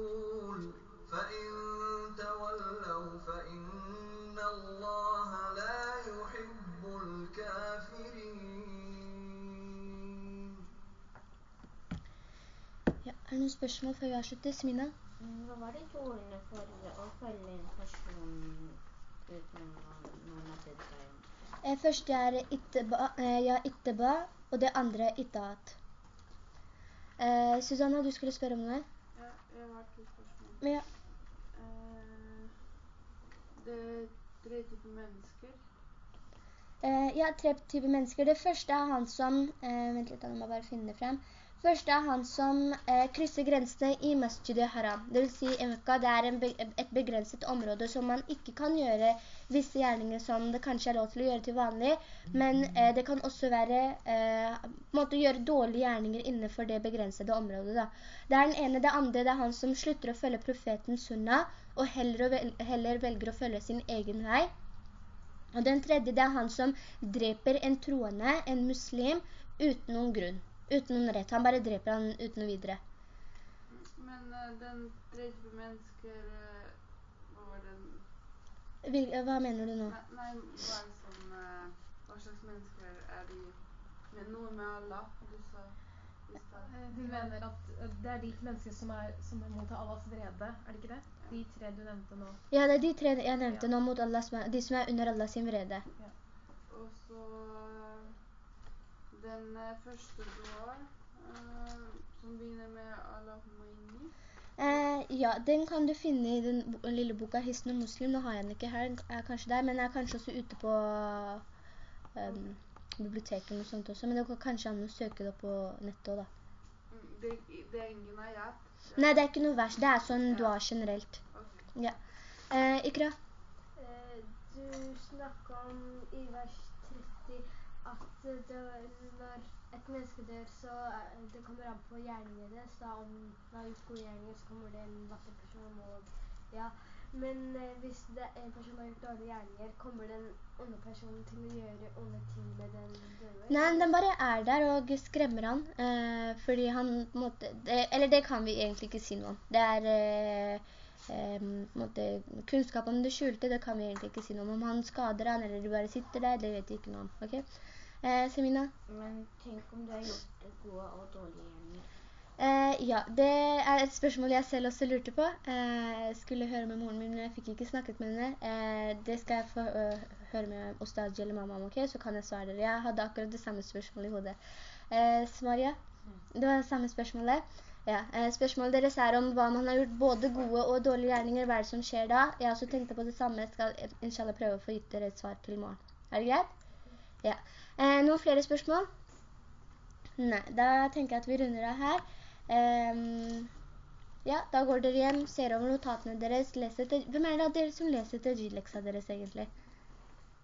فإن تولوا فإن الله لا يحب الكافرين Ja, er det noen spørsmål før vi avslutter? Smina? Hva var de to ordene for å følge en person uten noen har sett seg? Eh, første er itteba, eh, ja, itteba, og det andre itaat. Eh, Susanna, du skulle spørre om noe? jeg har to spørsmål. Ja. Uh, det er tre typer mennesker. Uh, ja, tre typer mennesker. Det første er han som, uh, vent litt, jeg må bare finne det frem. Første er han som eh, krysser grensene i Masjid haram Det vil si det er be et begrenset område som man ikke kan gjøre visse gjerninger som det kanskje er lov til å gjøre til vanlig, men eh, det kan også være eh, måte å gjøre dårlige gjerninger innenfor det begrensede området. Da. Det er den ene, det andre, det er han som slutter å følge profeten sunna, og heller, vel heller velger å følge sin egen vei. Og den tredje, det er han som dreper en troende, en muslim, uten noen grunn uten noen rett. Han bare dreper han uten noe videre. Men uh, den tredje mennesker, uh? Vil, hva mener du nå? Nei, nei hva, som, uh, hva slags mennesker er de? Men noe med Allah, du sa. Du mener at det er de mennesker som er, som er mot Allahs vrede, er det ikke det? De tre du nevnte nå. Ja, det er de tre jeg nevnte ja. nå mot Allah, de som er under Allahs vrede. Ja. Og så den uh, første du uh, som begynner med Allahumma inni? Eh, ja, den kan du finne i den lille boka Hissen og Muslim. Nå har jeg den ikke her, er kanskje der, men jeg er kanskje også ute på um, biblioteket og sånt også. Men det går kanskje an å søke det på nettet da. Mm, det, det, er ingen ayat? Nei, det er ikke noe vers. Det er sånn ja. har generelt. Okay. Ja. Eh, Ikra? Eh, du snakket om i vers 30 at det, når et menneske dør, så er- det kommer an på gjerningene deres. Da om man har gjort gode gjerninger, så kommer det en vakker person og ja. Men eh, hvis det, en person har gjort dårlige gjerninger, kommer den onde personen til å gjøre onde ting med den døde? Nei, den bare er der og skremmer han, eh, fordi han måtte, det, eller det kan vi egentlig ikke si noe om. Det er eh, eh, måtte, kunnskap om det skjulte, det kan vi egentlig ikke si noe om. Om han skader han, eller du bare sitter der, det vet vi ikke noe om. Ok? Eh, Semina? Men tenk om du har gjort gode og dårlige gjerninger. Eh, ja, det er et spørsmål jeg selv også lurte på. Eh, jeg skulle høre med moren min, men jeg fikk ikke snakket med henne. Eh, det skal jeg få øh, høre med Ostadji eller mamma om, ok? Så kan jeg svare dere. Jeg hadde akkurat det samme spørsmålet i hodet. Eh, Smaria, det var det samme spørsmålet. Ja, eh, spørsmålet deres er om hva man har gjort både gode og dårlige gjerninger, hva er det som skjer da? Jeg har også tenkt på det samme, jeg skal eh, inshallah prøve å få gitt dere et svar til morgen. Er det greit? Ja. Eh, noen flere spørsmål? Nei, da tenker jeg at vi runder av her. Ehm, ja, da går dere hjem, ser over notatene deres, leser til... Hvem er det dere som leser til G-leksa deres egentlig?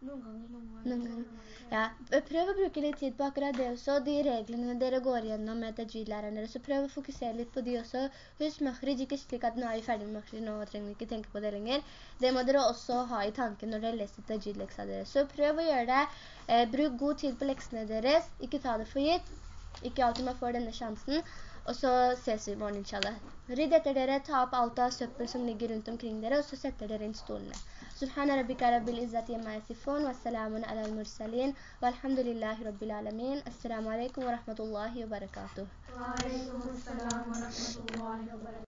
Noen ganger, noen ganger. Noen ganger. Ja, prøv å bruke litt tid på akkurat det også, de reglene dere går gjennom med tajid-læreren deres, så prøv å fokusere litt på de også. Husk makhrij, ikke slik at nå er vi ferdig med makhrij, nå trenger vi ikke tenke på det lenger. Det må dere også ha i tanken når dere leser tajid-leksa deres. Så prøv å gjøre det, eh, bruk god tid på leksene deres, ikke ta det for gitt, ikke alltid man får denne sjansen, og så ses vi i morgen, inshallah. Rydd etter dere, ta opp alt av søppel som ligger rundt omkring dere, og så setter dere inn stolene. سبحان ربك رب العزة يما يصفون والسلام على المرسلين والحمد لله رب العالمين السلام عليكم ورحمة الله وبركاته assalam wa rahmatullahi wa barakatuh.